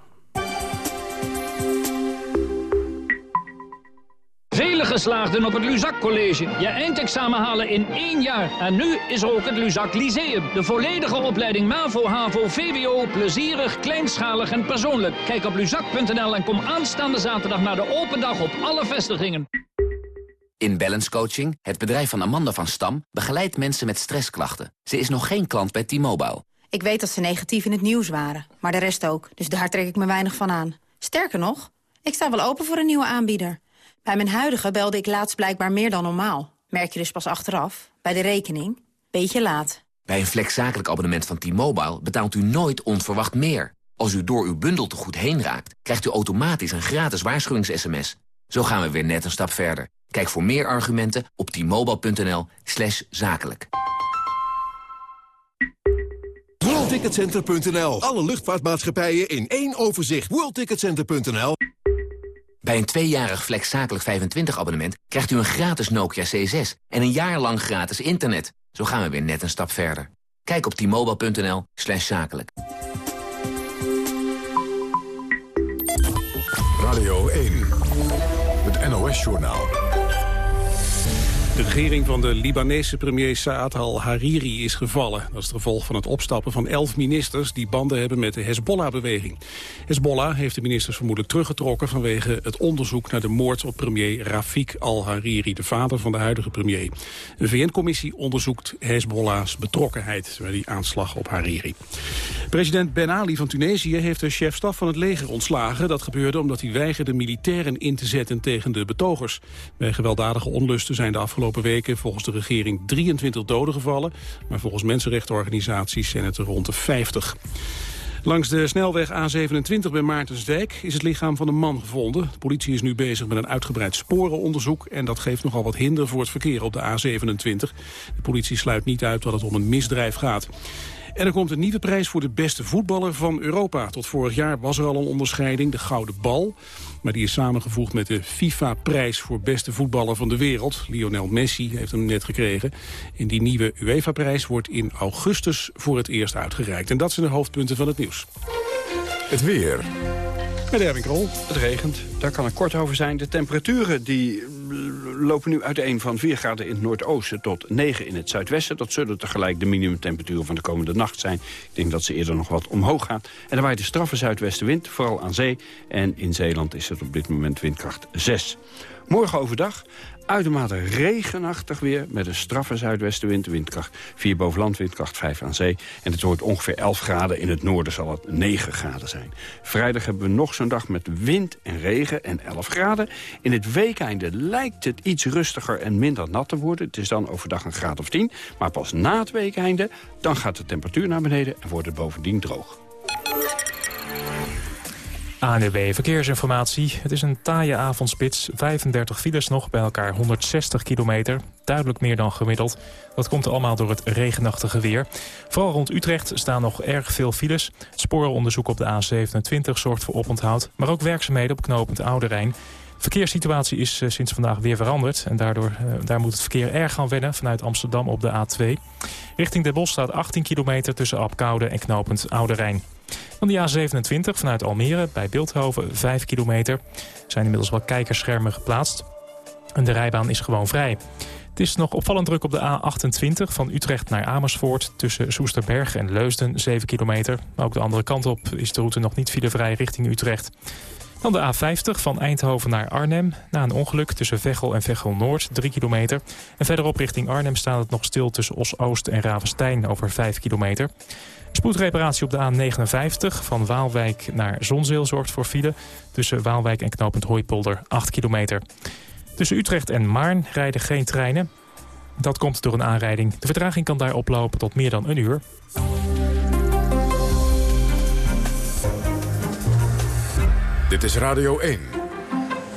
geslaagden op het Luzak College. Je eindexamen halen in één jaar. En nu is er ook het Luzak Lyceum. De volledige opleiding MAVO, HAVO, VWO. Plezierig, kleinschalig en persoonlijk. Kijk op luzak.nl en kom aanstaande zaterdag naar de open dag op alle vestigingen. In Balance Coaching, het bedrijf van Amanda van Stam... begeleidt mensen met stressklachten. Ze is nog geen klant bij T-Mobile. Ik weet dat ze negatief in het nieuws waren, maar de rest ook. Dus daar trek ik me weinig van aan. Sterker nog, ik sta wel open voor een nieuwe aanbieder. Bij mijn huidige belde ik laatst blijkbaar meer dan normaal. Merk je dus pas achteraf, bij de rekening. Beetje laat. Bij een flexzakelijk abonnement van T-Mobile betaalt u nooit onverwacht meer. Als u door uw bundel te goed heen raakt, krijgt u automatisch een gratis waarschuwings-sms. Zo gaan we weer net een stap verder. Kijk voor meer argumenten op t-mobile.nl slash zakelijk. WorldTicketCenter.nl. Alle luchtvaartmaatschappijen in één overzicht. WorldTicketCenter.nl. Bij een tweejarig Flex Zakelijk 25 abonnement krijgt u een gratis Nokia C6 en een jaar lang gratis internet. Zo gaan we weer net een stap verder. Kijk op t-mobile.nl slash zakelijk. Radio 1, het NOS-journaal. De regering van de Libanese premier Saad al-Hariri is gevallen. Dat is het gevolg van het opstappen van elf ministers... die banden hebben met de Hezbollah-beweging. Hezbollah heeft de ministers vermoedelijk teruggetrokken... vanwege het onderzoek naar de moord op premier Rafik al-Hariri... de vader van de huidige premier. Een VN-commissie onderzoekt Hezbollah's betrokkenheid... bij die aanslag op Hariri. President Ben Ali van Tunesië heeft de chef-staf van het leger ontslagen. Dat gebeurde omdat hij weigerde militairen in te zetten tegen de betogers. Bij gewelddadige onlusten zijn de afgelopen weken volgens de regering 23 doden gevallen. Maar volgens mensenrechtenorganisaties zijn het er rond de 50. Langs de snelweg A27 bij Maartensdijk is het lichaam van een man gevonden. De politie is nu bezig met een uitgebreid sporenonderzoek... en dat geeft nogal wat hinder voor het verkeer op de A27. De politie sluit niet uit dat het om een misdrijf gaat. En er komt een nieuwe prijs voor de beste voetballer van Europa. Tot vorig jaar was er al een onderscheiding, de Gouden Bal. Maar die is samengevoegd met de FIFA-prijs voor beste voetballer van de wereld. Lionel Messi heeft hem net gekregen. En die nieuwe UEFA-prijs wordt in augustus voor het eerst uitgereikt. En dat zijn de hoofdpunten van het nieuws. Het weer. Met Erwin Krol, het regent. Daar kan ik kort over zijn. De temperaturen die lopen nu uiteen van 4 graden in het noordoosten tot 9 in het zuidwesten. Dat zullen tegelijk de minimumtemperaturen van de komende nacht zijn. Ik denk dat ze eerder nog wat omhoog gaan. En dan waait de straffe zuidwestenwind, vooral aan zee. En in Zeeland is het op dit moment windkracht 6. Morgen overdag uitermate regenachtig weer met een straffe zuidwestenwind, windkracht 4 boven land, windkracht 5 aan zee. En het wordt ongeveer 11 graden, in het noorden zal het 9 graden zijn. Vrijdag hebben we nog zo'n dag met wind en regen en 11 graden. In het weekeinde lijkt het iets rustiger en minder nat te worden. Het is dan overdag een graad of 10, maar pas na het weekeinde dan gaat de temperatuur naar beneden en wordt het bovendien droog. ANUB Verkeersinformatie. Het is een taaie avondspits. 35 files nog, bij elkaar 160 kilometer. Duidelijk meer dan gemiddeld. Dat komt allemaal door het regenachtige weer. Vooral rond Utrecht staan nog erg veel files. Het sporenonderzoek op de A27 zorgt voor oponthoud. Maar ook werkzaamheden op knooppunt Oude Rijn. Verkeerssituatie is uh, sinds vandaag weer veranderd. En daardoor uh, daar moet het verkeer erg gaan wennen vanuit Amsterdam op de A2. Richting Den Bosch staat 18 kilometer tussen Apkoude en knooppunt Oude Rijn. Van de A27 vanuit Almere bij Beeldhoven 5 kilometer. Er zijn inmiddels wel kijkerschermen geplaatst. En de rijbaan is gewoon vrij. Het is nog opvallend druk op de A28 van Utrecht naar Amersfoort... tussen Soesterberg en Leusden, 7 kilometer. Maar ook de andere kant op is de route nog niet filevrij richting Utrecht. Dan de A50 van Eindhoven naar Arnhem. Na een ongeluk tussen Veghel en Veghel-Noord, 3 kilometer. En verderop richting Arnhem staat het nog stil tussen Os-Oost en Ravenstein over 5 kilometer. Spoedreparatie op de A59 van Waalwijk naar Zonzeel zorgt voor file... tussen Waalwijk en knooppunt Hooipolder 8 kilometer. Tussen Utrecht en Maarn rijden geen treinen. Dat komt door een aanrijding. De vertraging kan daar oplopen tot meer dan een uur. Dit is Radio 1.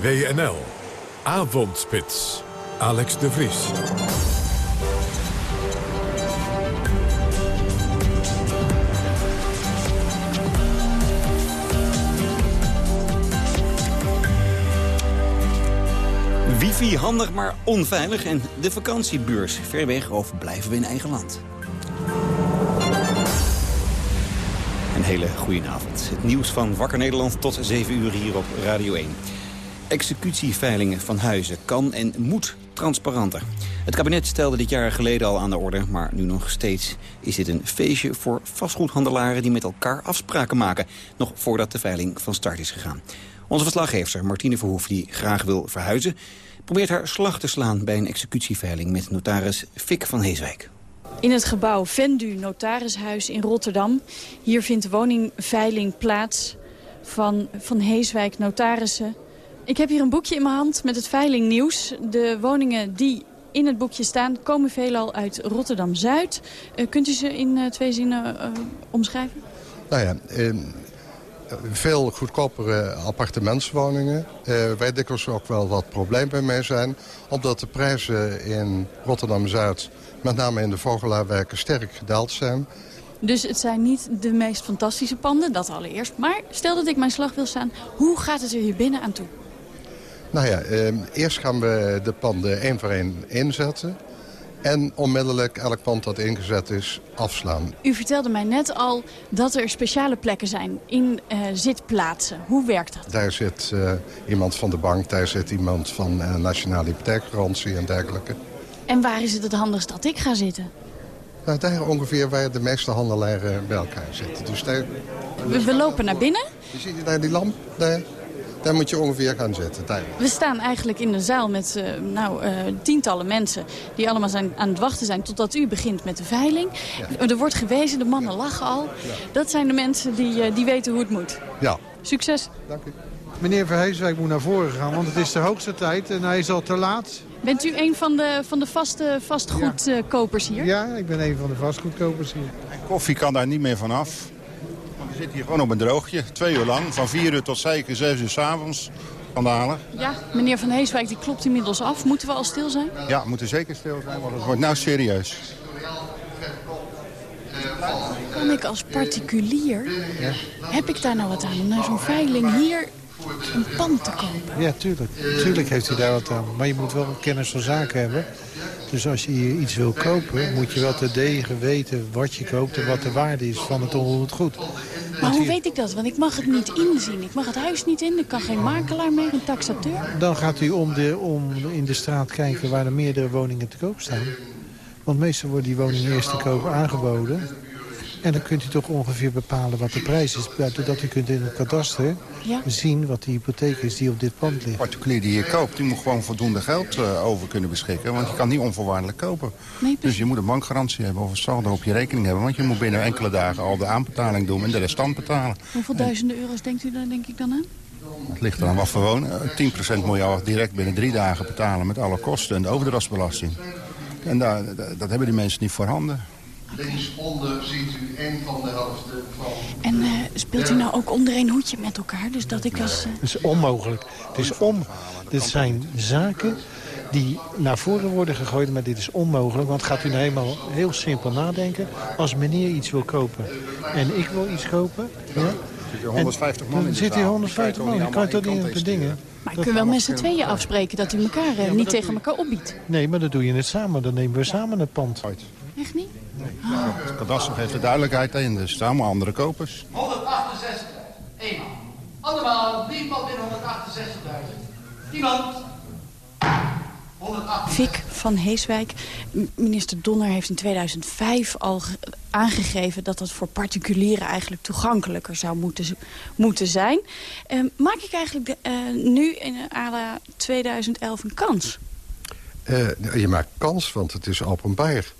WNL. Avondspits. Alex de Vries. Wifi handig, maar onveilig. En de vakantiebeurs. Ver weg of blijven we in eigen land? Een hele goede avond. Het nieuws van Wakker Nederland tot 7 uur hier op Radio 1. Executieveilingen van huizen kan en moet transparanter. Het kabinet stelde dit jaar geleden al aan de orde, maar nu nog steeds is dit een feestje voor vastgoedhandelaren die met elkaar afspraken maken, nog voordat de veiling van start is gegaan. Onze verslaggever Martine Verhoef, die graag wil verhuizen, probeert haar slag te slaan bij een executieveiling met notaris Fik van Heeswijk. In het gebouw Vendu Notarishuis in Rotterdam. Hier vindt de woningveiling plaats van Van Heeswijk Notarissen. Ik heb hier een boekje in mijn hand met het veilingnieuws. De woningen die in het boekje staan komen veelal uit Rotterdam-Zuid. Uh, kunt u ze in uh, twee zinnen uh, omschrijven? Nou ja, veel goedkopere appartementswoningen. wij dikwijls ook wel wat probleem mee zijn. Omdat de prijzen in Rotterdam-Zuid, met name in de Vogelaarwerken, sterk gedaald zijn. Dus het zijn niet de meest fantastische panden, dat allereerst. Maar stel dat ik mijn slag wil staan, hoe gaat het er hier binnen aan toe? Nou ja, eh, eerst gaan we de panden één voor één inzetten. En onmiddellijk elk pand dat ingezet is, afslaan. U vertelde mij net al dat er speciale plekken zijn in uh, zitplaatsen. Hoe werkt dat? Daar zit uh, iemand van de bank, daar zit iemand van uh, Nationale Hypotheekgarantie en dergelijke. En waar is het het handigst dat ik ga zitten? Nou, daar ongeveer waar de meeste handelaren bij elkaar zitten. Dus daar... we, we lopen naar binnen. Zie je daar die lamp? Daar? Daar moet je ongeveer gaan zitten. Daar. We staan eigenlijk in een zaal met uh, nou, uh, tientallen mensen... die allemaal zijn, aan het wachten zijn totdat u begint met de veiling. Ja. Er wordt gewezen, de mannen lachen al. Ja. Dat zijn de mensen die, uh, die weten hoe het moet. Ja. Succes. Dank u. Meneer Verheeswijk moet naar voren gaan, want het is de hoogste tijd en hij is al te laat. Bent u een van de, van de vaste vastgoedkopers hier? Ja, ik ben een van de vastgoedkopers hier. En koffie kan daar niet meer vanaf. We zitten hier gewoon op een droogje, twee uur lang. Van vier uur tot zeker zes uur s'avonds halen. Ja, meneer Van Heeswijk die klopt inmiddels af. Moeten we al stil zijn? Ja, we moeten zeker stil zijn, want het wordt nou serieus. Kan ik als particulier, ja. heb ik daar nou wat aan om naar zo'n veiling hier een pand te kopen? Ja, tuurlijk. Tuurlijk heeft u daar wat aan. Maar je moet wel kennis van zaken hebben. Dus als je hier iets wil kopen, moet je wel te degen weten wat je koopt en wat de waarde is van het onroerend goed. Maar hoe weet ik dat? Want ik mag het niet inzien. Ik mag het huis niet in. Ik kan geen makelaar meer, een taxateur. Dan gaat u om, de, om in de straat kijken waar er meerdere woningen te koop staan. Want meestal worden die woningen eerst te koop aangeboden. En dan kunt u toch ongeveer bepalen wat de prijs is. Doordat u kunt in het kadaster ja. zien wat de hypotheek is die op dit pand ligt. De particulier die hier koopt, die moet gewoon voldoende geld uh, over kunnen beschikken. Want je kan niet onvoorwaardelijk kopen. Nee, dus je moet een bankgarantie hebben of een saldo op je rekening hebben. Want je moet binnen enkele dagen al de aanbetaling doen en de restant betalen. Hoeveel duizenden euro's denkt u daar denk ik dan aan? Het ligt er aan wat voor wonen. 10% moet je al direct binnen drie dagen betalen met alle kosten en de overdrachtsbelasting. En daar, dat hebben die mensen niet voorhanden. Linksonder ziet u een van de helft van... En uh, speelt u nou ook onder een hoedje met elkaar? Dus dat ik als... Uh... Het is onmogelijk. Het is om... Dit zijn zaken die naar voren worden gegooid, maar dit is onmogelijk. Want gaat u nou helemaal heel simpel nadenken. Als meneer iets wil kopen en ik wil iets kopen... Ja, zit hier 150 man in Dan zit hier 150 man, dan kan je toch niet op de dingen. Maar je kunt wel met z'n tweeën afspreken dat u elkaar uh, niet tegen elkaar opbiedt. Nee, maar dan doe je het samen. Dan nemen we samen het pand. Echt niet? Het kadaster geeft de duidelijkheid in. Er staan maar andere kopers. 168. Eenmaal. Allemaal. Wie pad in 168.000? Iemand? Fik van Heeswijk. Minister Donner heeft in 2005 al aangegeven dat dat voor particulieren eigenlijk toegankelijker zou moeten, moeten zijn. Uh, maak ik eigenlijk de, uh, nu in ALA 2011 een kans? Uh, je maakt kans, want het is openbaar.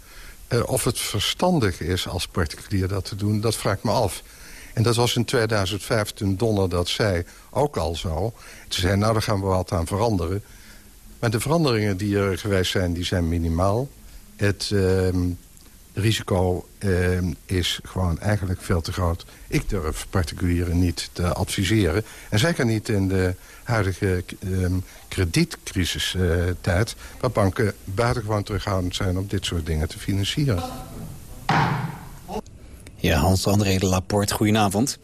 Uh, of het verstandig is als particulier dat te doen, dat vraag ik me af. En dat was in 2005, toen Donner dat zei, ook al zo. Toen zei nou, daar gaan we wat aan veranderen. Maar de veranderingen die er geweest zijn, die zijn minimaal. Het uh, risico uh, is gewoon eigenlijk veel te groot. Ik durf particulieren niet te adviseren. En zeker niet in de huidige uh, kredietcrisistijd... Uh, waar banken buitengewoon terughoudend zijn om dit soort dingen te financieren. Ja, Hans-André Laporte, goedenavond.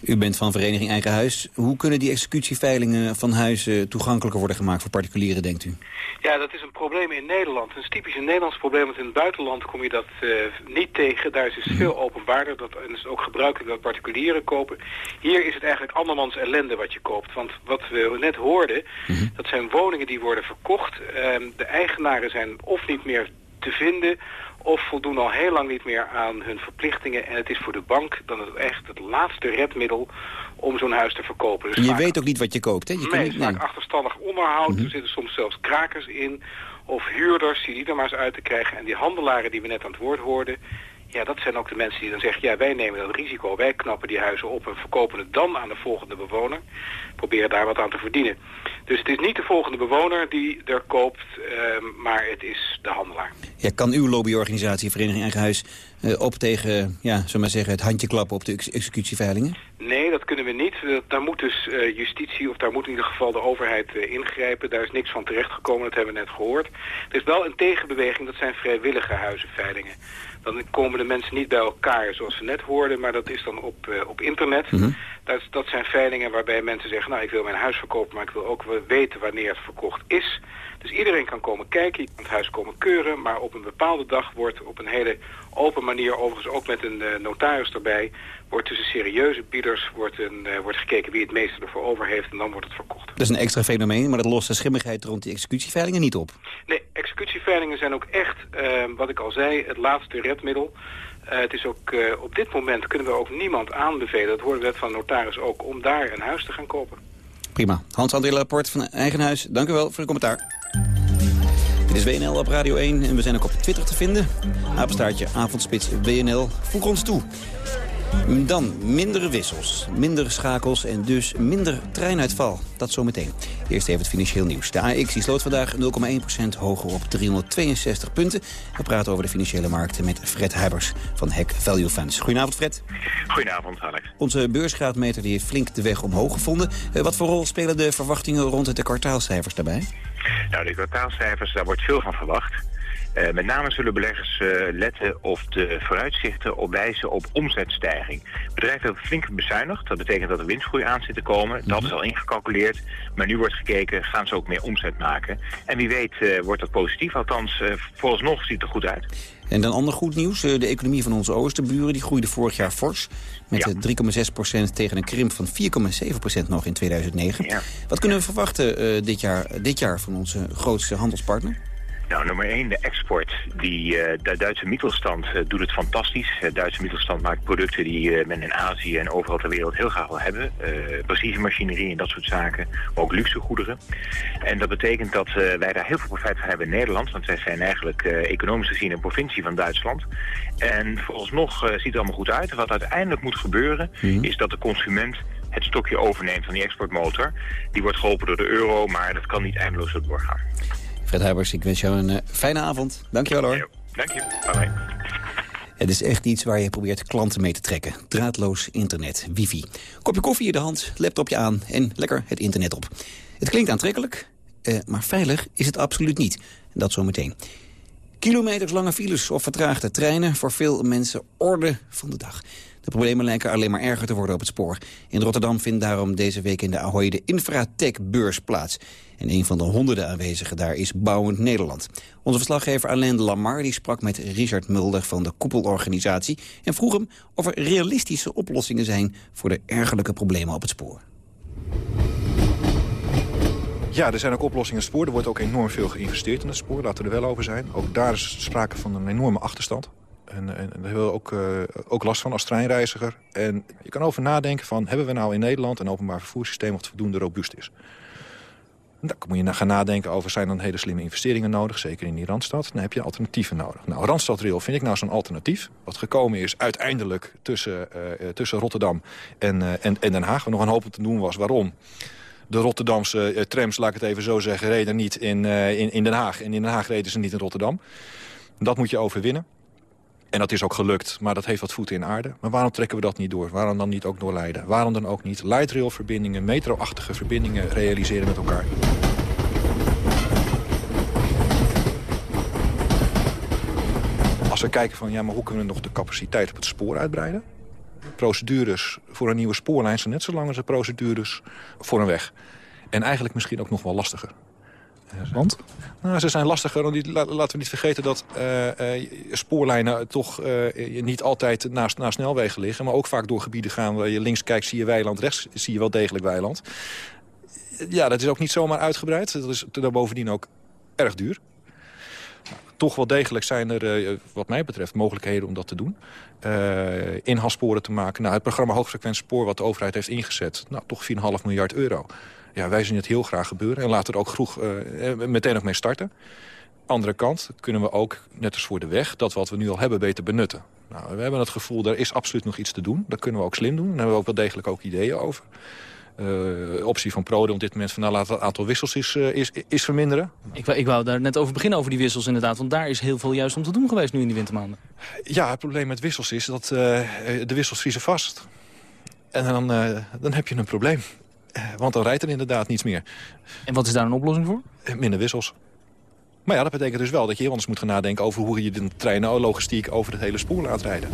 U bent van Vereniging Eigen Huis. Hoe kunnen die executieveilingen van huizen toegankelijker worden gemaakt voor particulieren, denkt u? Ja, dat is een probleem in Nederland. Het is typisch een Nederlands probleem, want in het buitenland kom je dat uh, niet tegen. Daar is het Mhm. veel openbaarder dat, en is het ook gebruikelijk dat particulieren kopen. Hier is het eigenlijk andermans ellende wat je koopt. Want wat we net hoorden, Mhm. dat zijn woningen die worden verkocht. Ehm, de eigenaren zijn of niet meer te vinden of voldoen al heel lang niet meer aan hun verplichtingen. En het is voor de bank dan het echt het laatste redmiddel om zo'n huis te verkopen. Dus je vaak- weet ook niet wat je koopt, hè? Je kan nee, niet, vaak achterstandig onderhoud. Er zitten soms zelfs krakers in. Of huurders die er maar eens uit te krijgen. En die handelaren die we net aan het woord hoorden... Ja, dat zijn ook de mensen die dan zeggen... ja, wij nemen dat risico. Wij knappen die huizen op en verkopen het dan aan de volgende bewoner. Proberen daar wat aan te verdienen. Dus het is niet de volgende bewoner die er koopt... ehm, maar het is de handelaar. Ja, kan uw lobbyorganisatie, Vereniging Eigen Huis, eh, op tegen, ja, zullen maar zeggen, het handje klappen op de ex- executieveilingen? Nee, dat kunnen we niet. Daar moet dus eh, justitie, of daar moet in ieder geval de overheid eh, ingrijpen. Daar is niks van terechtgekomen, dat hebben we net gehoord. Er is wel een tegenbeweging, dat zijn vrijwillige huizenveilingen. Dan komen de mensen niet bij elkaar, zoals we net hoorden, maar dat is dan op, eh, op internet. Dat, dat zijn veilingen waarbij mensen zeggen, nou ik wil mijn huis verkopen, maar ik wil ook weten wanneer het verkocht is. Dus iedereen kan komen kijken, je kan het huis komen keuren, maar op een bepaalde dag wordt op een hele open manier, overigens ook met een eh, notaris erbij, wordt tussen serieuze bieders wordt, een, eh, wordt gekeken wie het meeste ervoor over heeft en dan wordt het verkocht. Dat is een extra fenomeen, maar dat lost de schimmigheid rond die executieveilingen niet op. Nee, executieveilingen zijn ook echt, eh, wat ik al zei, het laatste redmiddel. Eh, het is ook, eh, op dit moment kunnen we ook niemand aanbevelen, dat horen we net van notaris ook, om daar een huis te gaan kopen. Prima. Hans-André Laporte van Eigen Huis, dank u wel voor de commentaar. Dit is WNL op Radio 1 en we zijn ook op Twitter te vinden. Apenstaartje avondspits WNL. Voeg ons toe. Dan mindere wissels, minder schakels en dus minder treinuitval. Dat zometeen. Eerst even het financieel nieuws. De AX die sloot vandaag 0,1% hoger op 362 punten. We praten over de financiële markten met Fred Heibers van Hack Value Funds. Goedenavond Fred. Goedenavond, Alex. Onze beursgraadmeter die heeft flink de weg omhoog gevonden. Eh, Wat voor rol spelen de verwachtingen rond de kwartaalcijfers daarbij? Nou, de kwartaalcijfers, daar wordt veel van verwacht. Eh, met name zullen beleggers eh, letten of de vooruitzichten op wijzen op omzetstijging. Bedrijven hebben flink bezuinigd. Dat betekent dat er winstgroei aan zit te komen. Dat is al ingecalculeerd. Maar nu wordt gekeken, gaan ze ook meer omzet maken? En wie weet eh, wordt dat positief. Althans, vooralsnog ziet het er goed uit. En dan ander goed nieuws. De economie van onze oosterburen die groeide vorig jaar fors. Met eh, 3,6% tegen een krimp van 4,7% nog in 2009. Wat kunnen we verwachten dit, jaar, dit jaar van onze grootste handelspartner? Nou, nummer 1, de export. Die, eh, de Duitse middelstand eh, doet het fantastisch. De Duitse middelstand maakt producten die eh, men in Azië en overal ter wereld heel graag wil hebben. Eh precisiemachinerie en dat soort zaken, maar ook luxe goederen. En dat betekent dat wij daar heel veel profijt van hebben in Nederland. Want wij zijn eigenlijk economisch gezien een provincie van Duitsland. En vooralsnog ziet het allemaal goed uit. Wat uiteindelijk moet gebeuren, is dat de consument het stokje overneemt van die exportmotor. Die wordt geholpen door de euro, maar dat kan niet eindeloos doorgaan. Fred Heibers, ik wens jou een eh, fijne avond. Dankjewel hoor. Dank je. Bye bye. Het is echt iets waar je probeert klanten mee te trekken. Draadloos internet, wifi. Kopje koffie in de hand, laptopje aan en lekker het internet op. Het klinkt aantrekkelijk, eh, maar veilig is het absoluut niet. Dat zometeen. Kilometers lange files of vertraagde treinen. Voor veel mensen orde van de dag. De problemen lijken alleen maar erger te worden op het spoor. In Rotterdam vindt daarom deze week in de Ahoy de Infratech-beurs plaats. En een van de honderden aanwezigen daar is Bouwend Nederland. Onze verslaggever Alain de Lamar die sprak met Richard Mulder van de koepelorganisatie... en vroeg hem of er realistische oplossingen zijn voor de ergerlijke problemen op het spoor. Ja, er zijn ook oplossingen in spoor. Er wordt ook enorm veel geïnvesteerd in het spoor, laten we er wel over zijn. Ook daar is sprake van een enorme achterstand. En, en, daar hebben we ook, uh, ook last van als treinreiziger. En je kan over nadenken van, hebben we nou in Nederland een openbaar vervoerssysteem... wat voldoende robuust is? Dan moet je gaan nadenken over, zijn dan hele slimme investeringen nodig? Zeker in die Randstad. Dan heb je alternatieven nodig. Nou, Randstadrail vind ik nou zo'n alternatief. Wat gekomen is uiteindelijk tussen, uh, tussen Rotterdam en, uh, en, en Den Haag. Waar nog een hoop te doen was. Waarom? de Rotterdamse trams, laat ik het even zo zeggen, reden niet in, in, in Den Haag. En in Den Haag reden ze niet in Rotterdam. Dat moet je overwinnen. En dat is ook gelukt, maar dat heeft wat voeten in aarde. Maar waarom trekken we dat niet door? Waarom dan niet ook door Leiden? Waarom dan ook niet light rail verbindingen, metro-achtige verbindingen realiseren met elkaar? Als we kijken van, ja, maar hoe kunnen we nog de capaciteit op het spoor uitbreiden? Procedures voor een nieuwe spoorlijn zijn net zo lang als de procedures voor een weg. En eigenlijk misschien ook nog wel lastiger. Want? Nou, ze zijn lastiger. Want laten we niet vergeten dat uh, uh, spoorlijnen toch uh, niet altijd naast, naast snelwegen liggen. Maar ook vaak door gebieden gaan waar je links kijkt zie je weiland, rechts zie je wel degelijk weiland. Ja, dat is ook niet zomaar uitgebreid. Dat is bovendien ook erg duur. Toch wel degelijk zijn er, wat mij betreft, mogelijkheden om dat te doen. inhaalsporen te maken. Nou, het programma Hoogfrequent Spoor wat de overheid heeft ingezet. Nou, toch 4,5 miljard euro. Ja, wij zien het heel graag gebeuren en laten er ook vroeg uh, meteen ook mee starten. Andere kant kunnen we ook, net als voor de weg, dat wat we nu al hebben beter benutten. Nou, we hebben het gevoel, er is absoluut nog iets te doen. Dat kunnen we ook slim doen. Daar hebben we ook wel degelijk ook ideeën over. Uh, optie van Prode op dit moment van nou laat het aantal wissels is, uh, is, is verminderen. Ik, ik wou daar net over beginnen over die wissels inderdaad. Want daar is heel veel juist om te doen geweest nu in die wintermaanden. Ja, het probleem met wissels is dat uh, de wissels vriezen vast. En dan, dan heb je een probleem. Want dan rijdt er inderdaad niets meer. En wat is daar een oplossing voor? Minder wissels. Maar ja, dat betekent dus wel dat je heel anders moet gaan nadenken... over hoe je de treinen logistiek over het hele spoor laat rijden.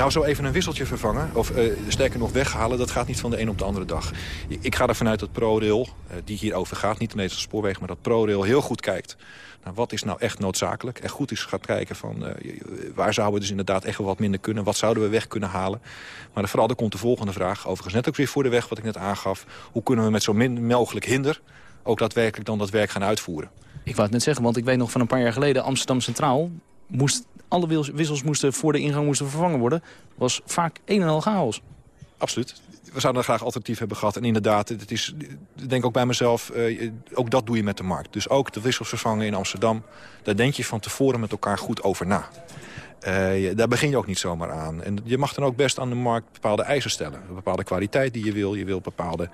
Nou, zo even een wisseltje vervangen, of uh, sterker nog weghalen... dat gaat niet van de een op de andere dag. Ik ga ervan uit dat ProRail, uh, die hierover gaat... niet de Nederlandse spoorwegen, maar dat ProRail heel goed kijkt... Nou, wat is nou echt noodzakelijk? En goed is gaat kijken van uh, waar zouden we dus inderdaad echt wel wat minder kunnen? Wat zouden we weg kunnen halen? Maar vooral er komt de volgende vraag. Overigens net ook weer voor de weg wat ik net aangaf. Hoe kunnen we met zo min mogelijk hinder ook daadwerkelijk dan dat werk gaan uitvoeren? Ik wou het net zeggen, want ik weet nog van een paar jaar geleden... Amsterdam Centraal moest alle wissels moesten voor de ingang moesten vervangen worden... was vaak een en al chaos. Absoluut. We zouden graag alternatief hebben gehad. En inderdaad, het is, ik denk ook bij mezelf, uh, ook dat doe je met de markt. Dus ook de wissels vervangen in Amsterdam, daar denk je van tevoren met elkaar goed over na. Uh, daar begin je ook niet zomaar aan. En je mag dan ook best aan de markt bepaalde eisen stellen. Een bepaalde kwaliteit die je wil. Je wil bepaalde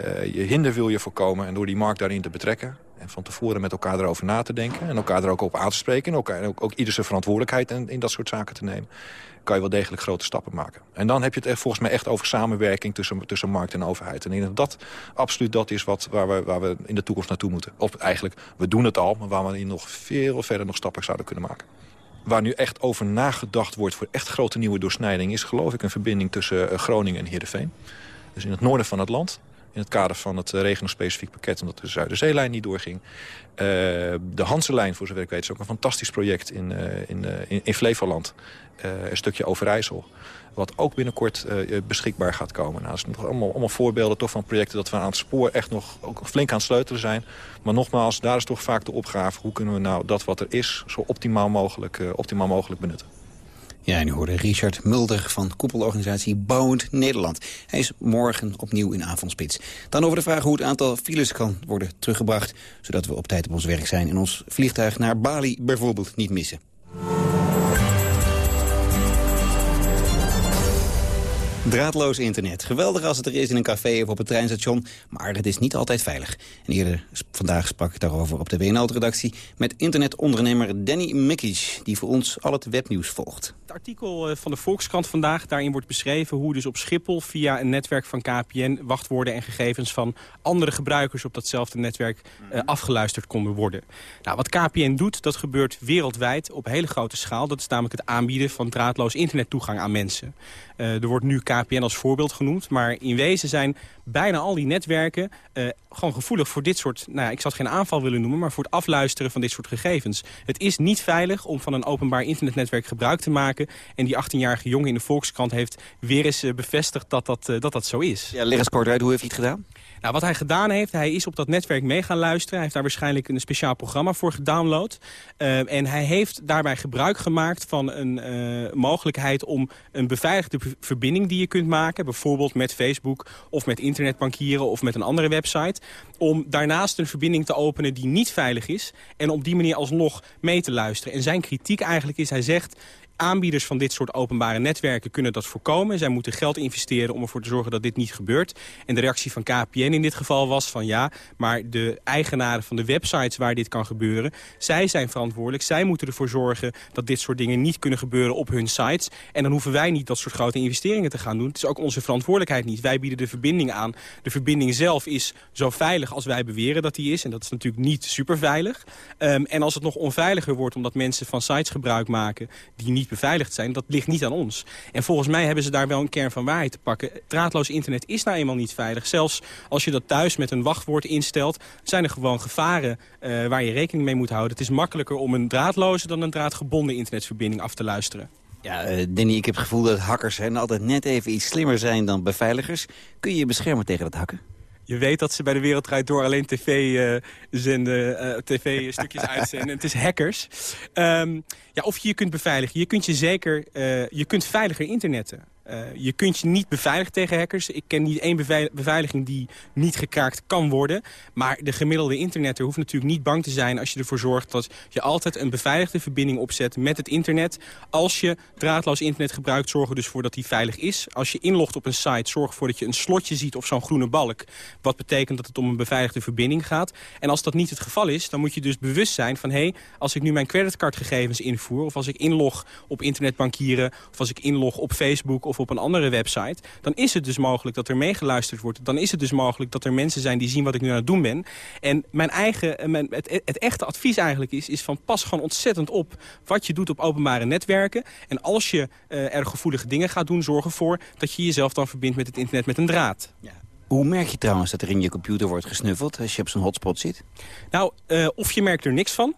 uh, je hinder wil je voorkomen. En door die markt daarin te betrekken... en van tevoren met elkaar erover na te denken... en elkaar er ook op aan te spreken... en ook, ook verantwoordelijkheid in, in dat soort zaken te nemen... kan je wel degelijk grote stappen maken. En dan heb je het echt, volgens mij echt over samenwerking... tussen, tussen markt en overheid. En ik denk dat dat absoluut dat is wat, waar, we, waar we in de toekomst naartoe moeten. Of eigenlijk, we doen het al... maar waar we hier nog veel verder nog stappen zouden kunnen maken waar nu echt over nagedacht wordt voor echt grote nieuwe doorsnijding... is geloof ik een verbinding tussen Groningen en Heerenveen. Dus in het noorden van het land. In het kader van het regionaal-specifiek pakket... omdat de Zuiderzeelijn niet doorging. Uh, de Hanselijn, voor zover ik weet, is ook een fantastisch project in, uh, in, in, in, Flevoland. een stukje Overijssel. Wat ook binnenkort beschikbaar gaat komen. Nou, dat zijn allemaal, allemaal voorbeelden toch van projecten... dat we aan het spoor echt nog ook flink aan het sleutelen zijn. Maar nogmaals, daar is toch vaak de opgave... hoe kunnen we nou dat wat er is zo optimaal mogelijk, optimaal mogelijk benutten. Ja, en u hoorde Richard Mulder van koepelorganisatie Bouwend Nederland. Hij is morgen opnieuw in avondspits. Dan over de vraag hoe het aantal files kan worden teruggebracht... zodat we op tijd op ons werk zijn en ons vliegtuig naar Bali bijvoorbeeld niet missen. Draadloos internet. Geweldig als het er is in een café of op een treinstation, maar het is niet altijd veilig. En eerder vandaag sprak ik daarover op de WNL-redactie met internetondernemer Danny Mikic, die voor ons al het webnieuws volgt. Het artikel eh, van de Volkskrant vandaag, daarin wordt beschreven hoe dus op Schiphol via een netwerk van KPN wachtwoorden en gegevens van andere gebruikers op datzelfde netwerk uh, afgeluisterd konden worden. Nou, wat KPN doet, dat gebeurt wereldwijd op hele grote schaal. Dat is namelijk het aanbieden van draadloos internettoegang aan mensen. Uh, er wordt nu KPN als voorbeeld genoemd, maar in wezen zijn bijna al die netwerken uh, gewoon gevoelig voor dit soort... Nou ik zou het geen aanval willen noemen, maar voor het afluisteren van dit soort gegevens. Het is niet veilig om van een openbaar internetnetwerk gebruik te maken. En die 18-jarige jongen in de Volkskrant heeft weer eens uh, bevestigd dat dat, uh, dat dat zo is. Ja, leg eens uit, hoe heeft hij het gedaan? Nou, wat hij gedaan heeft, hij is op dat netwerk mee gaan luisteren. Hij heeft daar waarschijnlijk een speciaal programma voor gedownload. Uh, en hij heeft daarbij gebruik gemaakt van een uh, mogelijkheid om een beveiligde verbinding die je kunt maken. Bijvoorbeeld met Facebook of met internetbankieren of met een andere website. Om daarnaast een verbinding te openen die niet veilig is. En op die manier alsnog mee te luisteren. En zijn kritiek eigenlijk is, hij zegt aanbieders van dit soort openbare netwerken kunnen dat voorkomen. Zij moeten geld investeren om ervoor te zorgen dat dit niet gebeurt. En de reactie van KPN in dit geval was van ja, maar de eigenaren van de websites waar dit kan gebeuren, zij zijn verantwoordelijk. Zij moeten ervoor zorgen dat dit soort dingen niet kunnen gebeuren op hun sites. En dan hoeven wij niet dat soort grote investeringen te gaan doen. Het is ook onze verantwoordelijkheid niet. Wij bieden de verbinding aan. De verbinding zelf is zo veilig als wij beweren dat die is. En dat is natuurlijk niet super veilig. Ehm, en als het nog onveiliger wordt omdat mensen van sites gebruik maken die niet beveiligd zijn, dat ligt niet aan ons. En volgens mij hebben ze daar wel een kern van waarheid te pakken. Draadloos internet is nou eenmaal niet veilig. Zelfs als je dat thuis met een wachtwoord instelt, zijn er gewoon gevaren uh, waar je rekening mee moet houden. Het is makkelijker om een draadloze dan een draadgebonden internetverbinding af te luisteren. Ja, uh, Danny, ik heb het gevoel dat hackers hè, altijd net even iets slimmer zijn dan beveiligers. Kun je je beschermen tegen dat hakken? Je weet dat ze bij de Wereld Door alleen tv, uh, zenden, uh, tv-stukjes uitzenden. Het is hackers. Um, ja, of je je kunt beveiligen. Je kunt je zeker, uh, je kunt veiliger internetten. Uh, je kunt je niet beveiligen tegen hackers. Ik ken niet één beveiliging die niet gekraakt kan worden. Maar de gemiddelde internetter hoeft natuurlijk niet bang te zijn... als je ervoor zorgt dat je altijd een beveiligde verbinding opzet met het internet. Als je draadloos internet gebruikt, zorg er dus voor dat die veilig is. Als je inlogt op een site, zorg ervoor dat je een slotje ziet of zo'n groene balk. Wat betekent dat het om een beveiligde verbinding gaat. En als dat niet het geval is, dan moet je dus bewust zijn van... hé, hey, als ik nu mijn creditcardgegevens invoer... of als ik inlog op internetbankieren... of als ik inlog op Facebook of op een andere website... dan is het dus mogelijk dat er meegeluisterd wordt. Dan is het dus mogelijk dat er mensen zijn die zien wat ik nu aan het doen ben. En mijn eigen, mijn, het, het echte advies eigenlijk is, is van pas gewoon ontzettend op... wat je doet op openbare netwerken. En als je uh, er gevoelige dingen gaat doen, zorg ervoor... dat je jezelf dan verbindt met het internet met een draad. Ja. Hoe merk je trouwens dat er in je computer wordt gesnuffeld als je op zo'n hotspot zit? Nou, uh, of je merkt er niks van.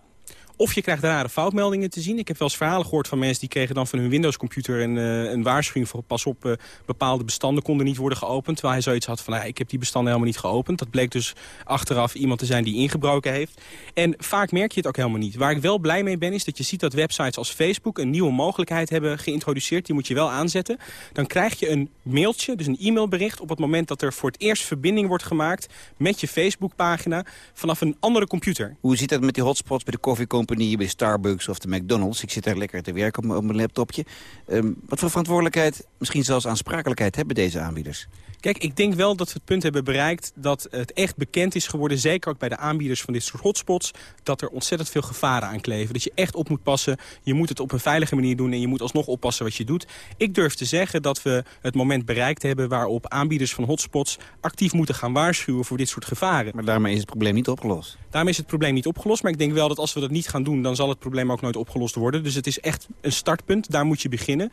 Of je krijgt rare foutmeldingen te zien. Ik heb wel eens verhalen gehoord van mensen die kregen dan van hun Windows-computer een, uh, een waarschuwing voor pas op, uh, bepaalde bestanden konden niet worden geopend. Terwijl hij zoiets had van, nou, ik heb die bestanden helemaal niet geopend. Dat bleek dus achteraf iemand te zijn die ingebroken heeft. En vaak merk je het ook helemaal niet. Waar ik wel blij mee ben is dat je ziet dat websites als Facebook een nieuwe mogelijkheid hebben geïntroduceerd. Die moet je wel aanzetten. Dan krijg je een mailtje, dus een e-mailbericht op het moment dat er voor het eerst verbinding wordt gemaakt met je Facebook-pagina vanaf een andere computer. Hoe zit dat met die hotspots bij de Coffee bij Starbucks of de McDonald's? Ik zit daar lekker te werken op, mijn laptopje. Um, wat voor verantwoordelijkheid, misschien zelfs aansprakelijkheid hebben deze aanbieders? Kijk, ik denk wel dat we het punt hebben bereikt dat het echt bekend is geworden... zeker ook bij de aanbieders van dit soort hotspots... dat er ontzettend veel gevaren aan kleven. Dat je echt op moet passen. Je moet het op een veilige manier doen en je moet alsnog oppassen wat je doet. Ik durf te zeggen dat we het moment bereikt hebben... waarop aanbieders van hotspots actief moeten gaan waarschuwen voor dit soort gevaren. Maar daarmee is het probleem niet opgelost? Daarmee is het probleem niet opgelost. Maar ik denk wel dat als we dat niet gaan doen... dan zal het probleem ook nooit opgelost worden. Dus het is echt een startpunt. Daar moet je beginnen.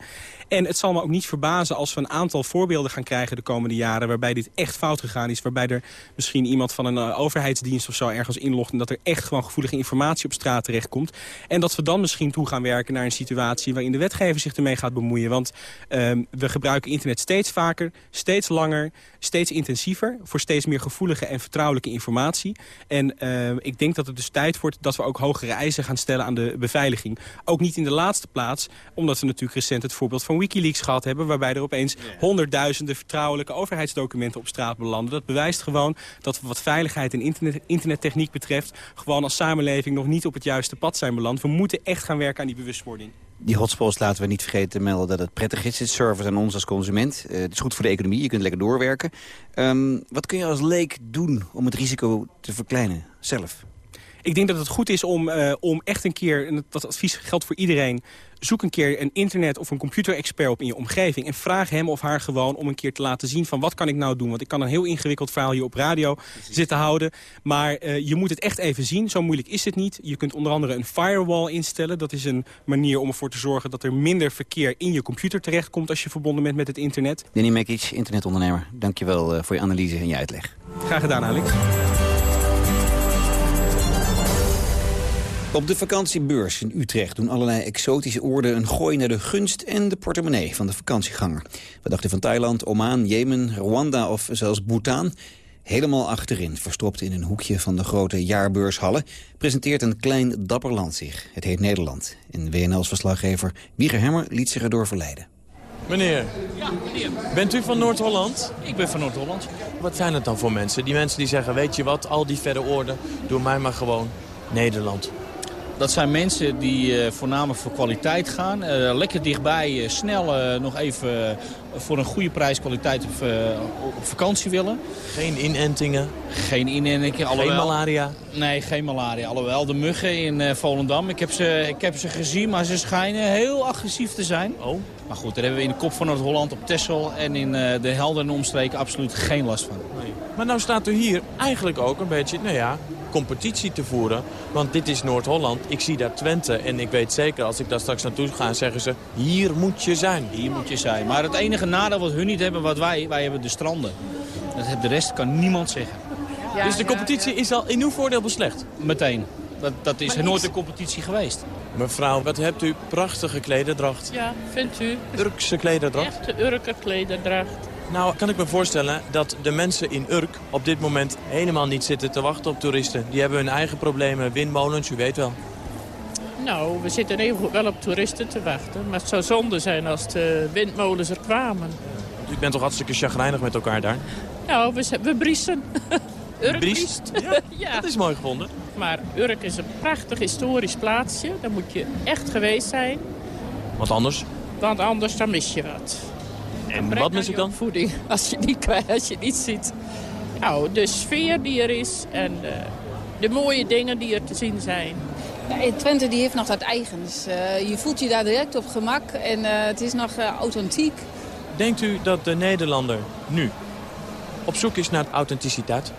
En het zal me ook niet verbazen als we een aantal voorbeelden gaan krijgen... de komende jaren waarbij dit echt fout gegaan is. Waarbij er misschien iemand van een uh, overheidsdienst of zo ergens inlogt... en dat er echt gewoon gevoelige informatie op straat terechtkomt. En dat we dan misschien toe gaan werken naar een situatie... waarin de wetgever zich ermee gaat bemoeien. Want um, we gebruiken internet steeds vaker, steeds langer, steeds intensiever... voor steeds meer gevoelige en vertrouwelijke informatie. En uh, ik denk dat het dus tijd wordt dat we ook hogere eisen gaan stellen aan de beveiliging. Ook niet in de laatste plaats, omdat we natuurlijk recent het voorbeeld van Wikileaks gehad hebben... waarbij er opeens honderdduizenden vertrouwelijke overheidsdocumenten op straat belanden. Dat bewijst gewoon dat we wat veiligheid en internet, internettechniek betreft... gewoon als samenleving nog niet op het juiste pad zijn beland. We moeten echt gaan werken aan die bewustwording. Die hotspots laten we niet vergeten te melden dat het prettig is. Het servers aan ons als consument. Uh, het is goed voor de economie, je kunt lekker doorwerken. Um, wat kun je als leek doen om het risico te verkleinen, zelf? Ik denk dat het goed is om, uh, om echt een keer, en dat advies geldt voor iedereen... zoek een keer een internet- of een computerexpert op in je omgeving... en vraag hem of haar gewoon om een keer te laten zien van wat kan ik nou doen. Want ik kan een heel ingewikkeld verhaal hier op radio Precies. zitten houden. Maar uh, je moet het echt even zien, zo moeilijk is het niet. Je kunt onder andere een firewall instellen. Dat is een manier om ervoor te zorgen dat er minder verkeer in je computer terechtkomt... als je verbonden bent met het internet. Danny Mekic, internetondernemer. Dank je wel uh, voor je analyse en je uitleg. Graag gedaan, Alex. Op de vakantiebeurs in Utrecht doen allerlei exotische oorden een gooi naar de gunst en de portemonnee van de vakantieganger. We dachten van Thailand, Oman, Jemen, Rwanda of zelfs Bhutan. Helemaal achterin, verstopt in een hoekje van de grote jaarbeurshallen, presenteert een klein dapper land zich. Het heet Nederland. En WNL's verslaggever Wieger Hemmer liet zich erdoor verleiden. Meneer, ja, meneer. bent u van Noord-Holland? Ik ben van Noord-Holland. Wat zijn het dan voor mensen? Die mensen die zeggen, weet je wat, al die verre oorden, doe mij maar gewoon Nederland. Dat zijn mensen die uh, voornamelijk voor kwaliteit gaan. Uh, lekker dichtbij, uh, snel nog even voor een goede prijs kwaliteit op, op, vakantie willen. Geen inentingen? Geen inentingen. Geen malaria? Nee, geen malaria. Alhoewel, de muggen in Volendam, ik heb, ze, ik heb ze gezien, maar ze schijnen heel agressief te zijn. Oh. Maar goed, daar hebben we in de kop van Noord-Holland op Texel en in de Helder en omstreken absoluut geen last van. Nee. Maar nou staat u hier eigenlijk ook een beetje, nou ja, competitie te voeren. Want dit is Noord-Holland. Ik zie daar Twente. En ik weet zeker, als ik daar straks naartoe ga, zeggen ze... hier moet je zijn. Hier moet je zijn. Maar het enige nadeel wat hun niet hebben, wat wij, wij hebben de stranden. Dat de rest kan niemand zeggen. Ja, dus de competitie is al in uw voordeel beslecht? Meteen. Dat, dat is nooit een competitie geweest. Mevrouw, wat hebt u prachtige klederdracht. Ja, vindt u? Urkse klederdracht. Echte Urke klederdracht. Nou, kan ik me voorstellen dat de mensen in Urk op dit moment helemaal niet zitten te wachten op toeristen. Die hebben hun eigen problemen, windmolens, u weet wel. Nou, we zitten even wel op toeristen te wachten. Maar het zou zonde zijn als de windmolens er kwamen. U bent toch hartstikke chagrijnig met elkaar daar? Nou, we, we briesen. Urk briest? Ja, ja, dat is mooi gevonden. Maar Urk is een prachtig historisch plaatsje. Daar moet je echt geweest zijn. Wat anders? Want anders dan mis je wat. En wat mis ik dan? Voeding, als je niet kwijt, als je niet ziet. Nou, de sfeer die er is en de, de mooie dingen die er te zien zijn. Ja, Twente die heeft nog dat eigens. Uh, je voelt je daar direct op gemak en uh, het is nog uh, authentiek. Denkt u dat de Nederlander nu op zoek is naar authenticiteit?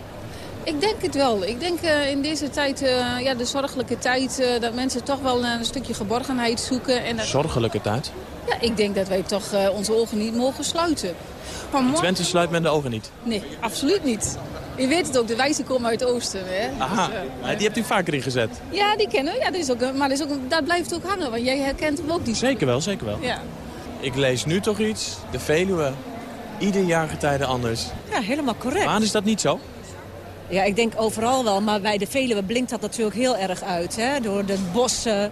Ik denk het wel. Ik denk in deze tijd, ja, de zorgelijke tijd, dat mensen toch wel een stukje geborgenheid zoeken. En dat... Zorgelijke tijd? Ja, ik denk dat wij toch uh, onze ogen niet mogen sluiten. Maar In Twente sluit men de ogen niet? Nee, absoluut niet. Je weet het ook, de wijze komen uit het oosten. Hè? Aha, dus, uh, die hebt u vaker ingezet? Ja, die kennen we. Ja, dat is ook, maar dat, is ook, dat blijft ook hangen, want jij herkent hem ook. Die zeker wel, zeker wel. Ja. Ik lees nu toch iets, de Veluwe, ieder jaargetijde anders. Ja, helemaal correct. Maar is dat niet zo? Ja, ik denk overal wel, maar bij de Veluwe blinkt dat natuurlijk heel erg uit. Hè? Door de bossen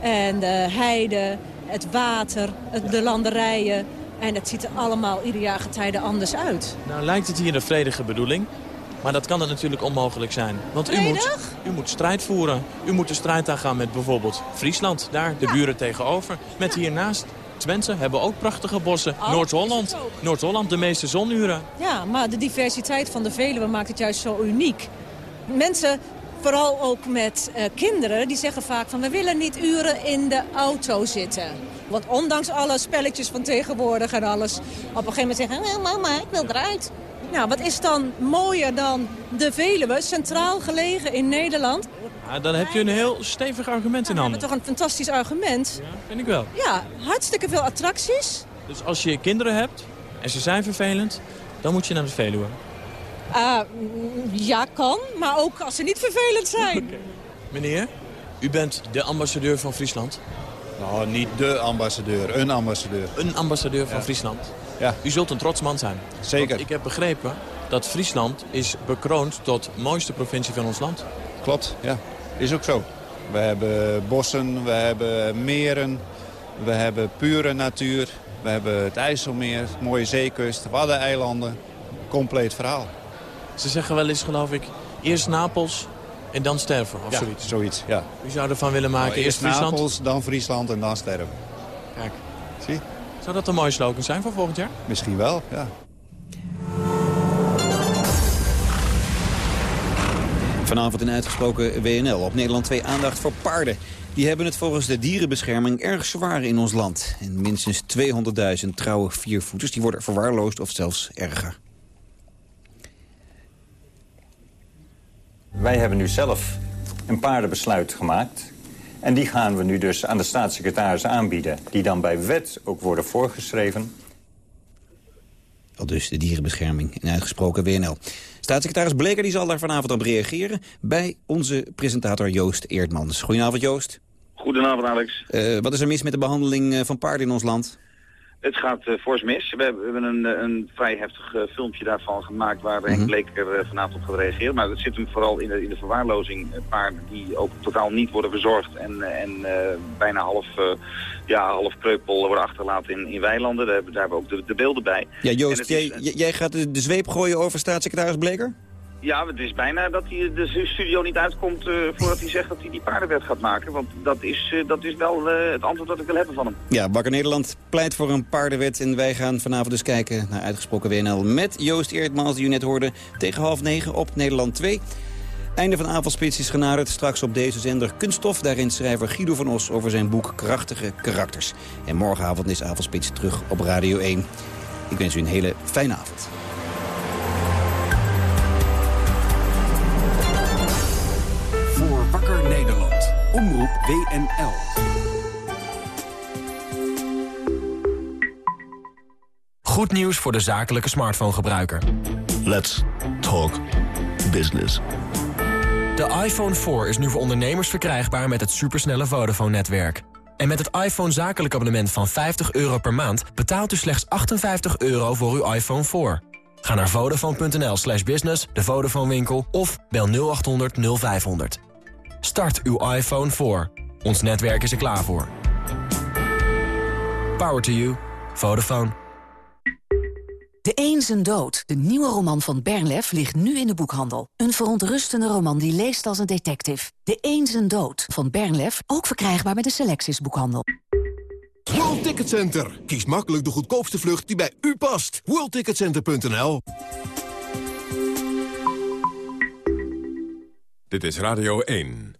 en de heide het water, de landerijen. En het ziet er allemaal ieder jaar getijden anders uit. Nou lijkt het hier een vredige bedoeling. Maar dat kan het natuurlijk onmogelijk zijn. Want u moet, u moet strijd voeren. U moet de strijd aangaan met bijvoorbeeld Friesland. Daar, de buren tegenover. Met hiernaast Twente hebben ook prachtige bossen. Oh, Noord-Holland. Noord-Holland, de meeste zonuren. Ja, maar de diversiteit van de Veluwe maakt het juist zo uniek. Mensen Vooral ook met uh, kinderen, die zeggen vaak van... we willen niet uren in de auto zitten. Want ondanks alle spelletjes van tegenwoordig en alles... op een gegeven moment zeggen, oh, mama, ik wil eruit. Nou, wat is dan mooier dan de Veluwe, centraal gelegen in Nederland? Ja, dan heb je een heel stevig argument in handen. Dat is toch een fantastisch argument? Ja, vind ik wel. Ja, hartstikke veel attracties. Dus als je kinderen hebt en ze zijn vervelend, dan moet je naar de Veluwe. Uh, ja, kan. Maar ook als ze niet vervelend zijn. Meneer, u bent de ambassadeur van Friesland. Nou, niet de ambassadeur. Een ambassadeur. Een ambassadeur van Friesland. Ja. U zult een trots man zijn. Zeker. Want ik heb begrepen dat Friesland is bekroond tot mooiste provincie van ons land. Klopt, ja. Is ook zo. We hebben bossen, we hebben meren, we hebben pure natuur. We hebben het IJsselmeer, mooie zeekust, Waddeneilanden. Compleet verhaal. Ze zeggen wel eens, geloof ik, eerst Napels en dan sterven, of ja, zoiets. zoiets, ja. U zou ervan willen maken, nou, eerst, Friesland... Napels, dan Friesland en dan sterven. Kijk. Zie? Zou dat een mooie slogan zijn voor volgend jaar? Misschien wel, ja. Vanavond in uitgesproken WNL op Nederland 2 aandacht voor paarden. Die hebben het volgens de dierenbescherming erg zwaar in ons land. En minstens 200.000 trouwe viervoeters die worden verwaarloosd of zelfs erger. Wij hebben nu zelf een paardenbesluit gemaakt. En die gaan we nu dus aan de staatssecretaris aanbieden. Die dan bij wet ook worden voorgeschreven. Al dus de dierenbescherming in uitgesproken WNL. Staatssecretaris Bleker die zal daar vanavond op reageren... bij onze presentator Joost Eerdmans. Goedenavond Joost. Goedenavond Alex. Uh, wat is er mis met de behandeling eh, van paarden in ons land? Het gaat uh, fors mis. We hebben, we hebben een, eh, een, vrij heftig uh, filmpje daarvan gemaakt waar Henk mm Bleker uh, vanavond op gaat reageren. Maar dat zit hem vooral in de, in de verwaarlozing. Paarden die ook totaal niet worden verzorgd en, en bijna half, ja, half kreupel worden achtergelaten in, in weilanden. Daar, daar hebben we ook de, de beelden bij. Ja, Joost, jij, jij gaat de, de zweep gooien over staatssecretaris Bleker? Ja, het is bijna dat hij de studio niet uitkomt uh, voordat hij zegt dat hij die paardenwet gaat maken. Want dat is, uh, dat is wel uh, het antwoord dat ik wil hebben van hem. Ja, Bakker Nederland pleit voor een paardenwet. En wij gaan vanavond dus kijken naar Uitgesproken WNL met Joost Eertmans, die u net hoorde, tegen half negen op Nederland 2. Einde van Avondspits is genaderd. Straks op deze zender Kunststof. Daarin schrijver Guido van Os over zijn boek Krachtige Karakters. En morgenavond is Avondspits terug op Radio 1. Ik wens u een hele fijne avond. WNL. Goed nieuws voor de zakelijke smartphone-gebruiker. Let's talk business. De iPhone 4 is nu voor ondernemers verkrijgbaar met het supersnelle Vodafone-netwerk. En met het iPhone zakelijk abonnement van 50 euro per maand... betaalt u slechts 58 euro voor uw iPhone 4. Ga naar vodafone.nl slash business, de Vodafone winkel... of bel 0800 0500. Start uw iPhone 4. Ons netwerk is er klaar voor. Power to you. Vodafone. De Een zijn dood, de nieuwe roman van Bernlef, ligt nu in de boekhandel. Een verontrustende roman die leest als een detective. De Een zijn dood van Bernlef, ook verkrijgbaar bij de Selectis boekhandel. World Ticket Center. Kies makkelijk de goedkoopste vlucht die bij u past. WorldTicketCenter.nl Dit is Radio 1.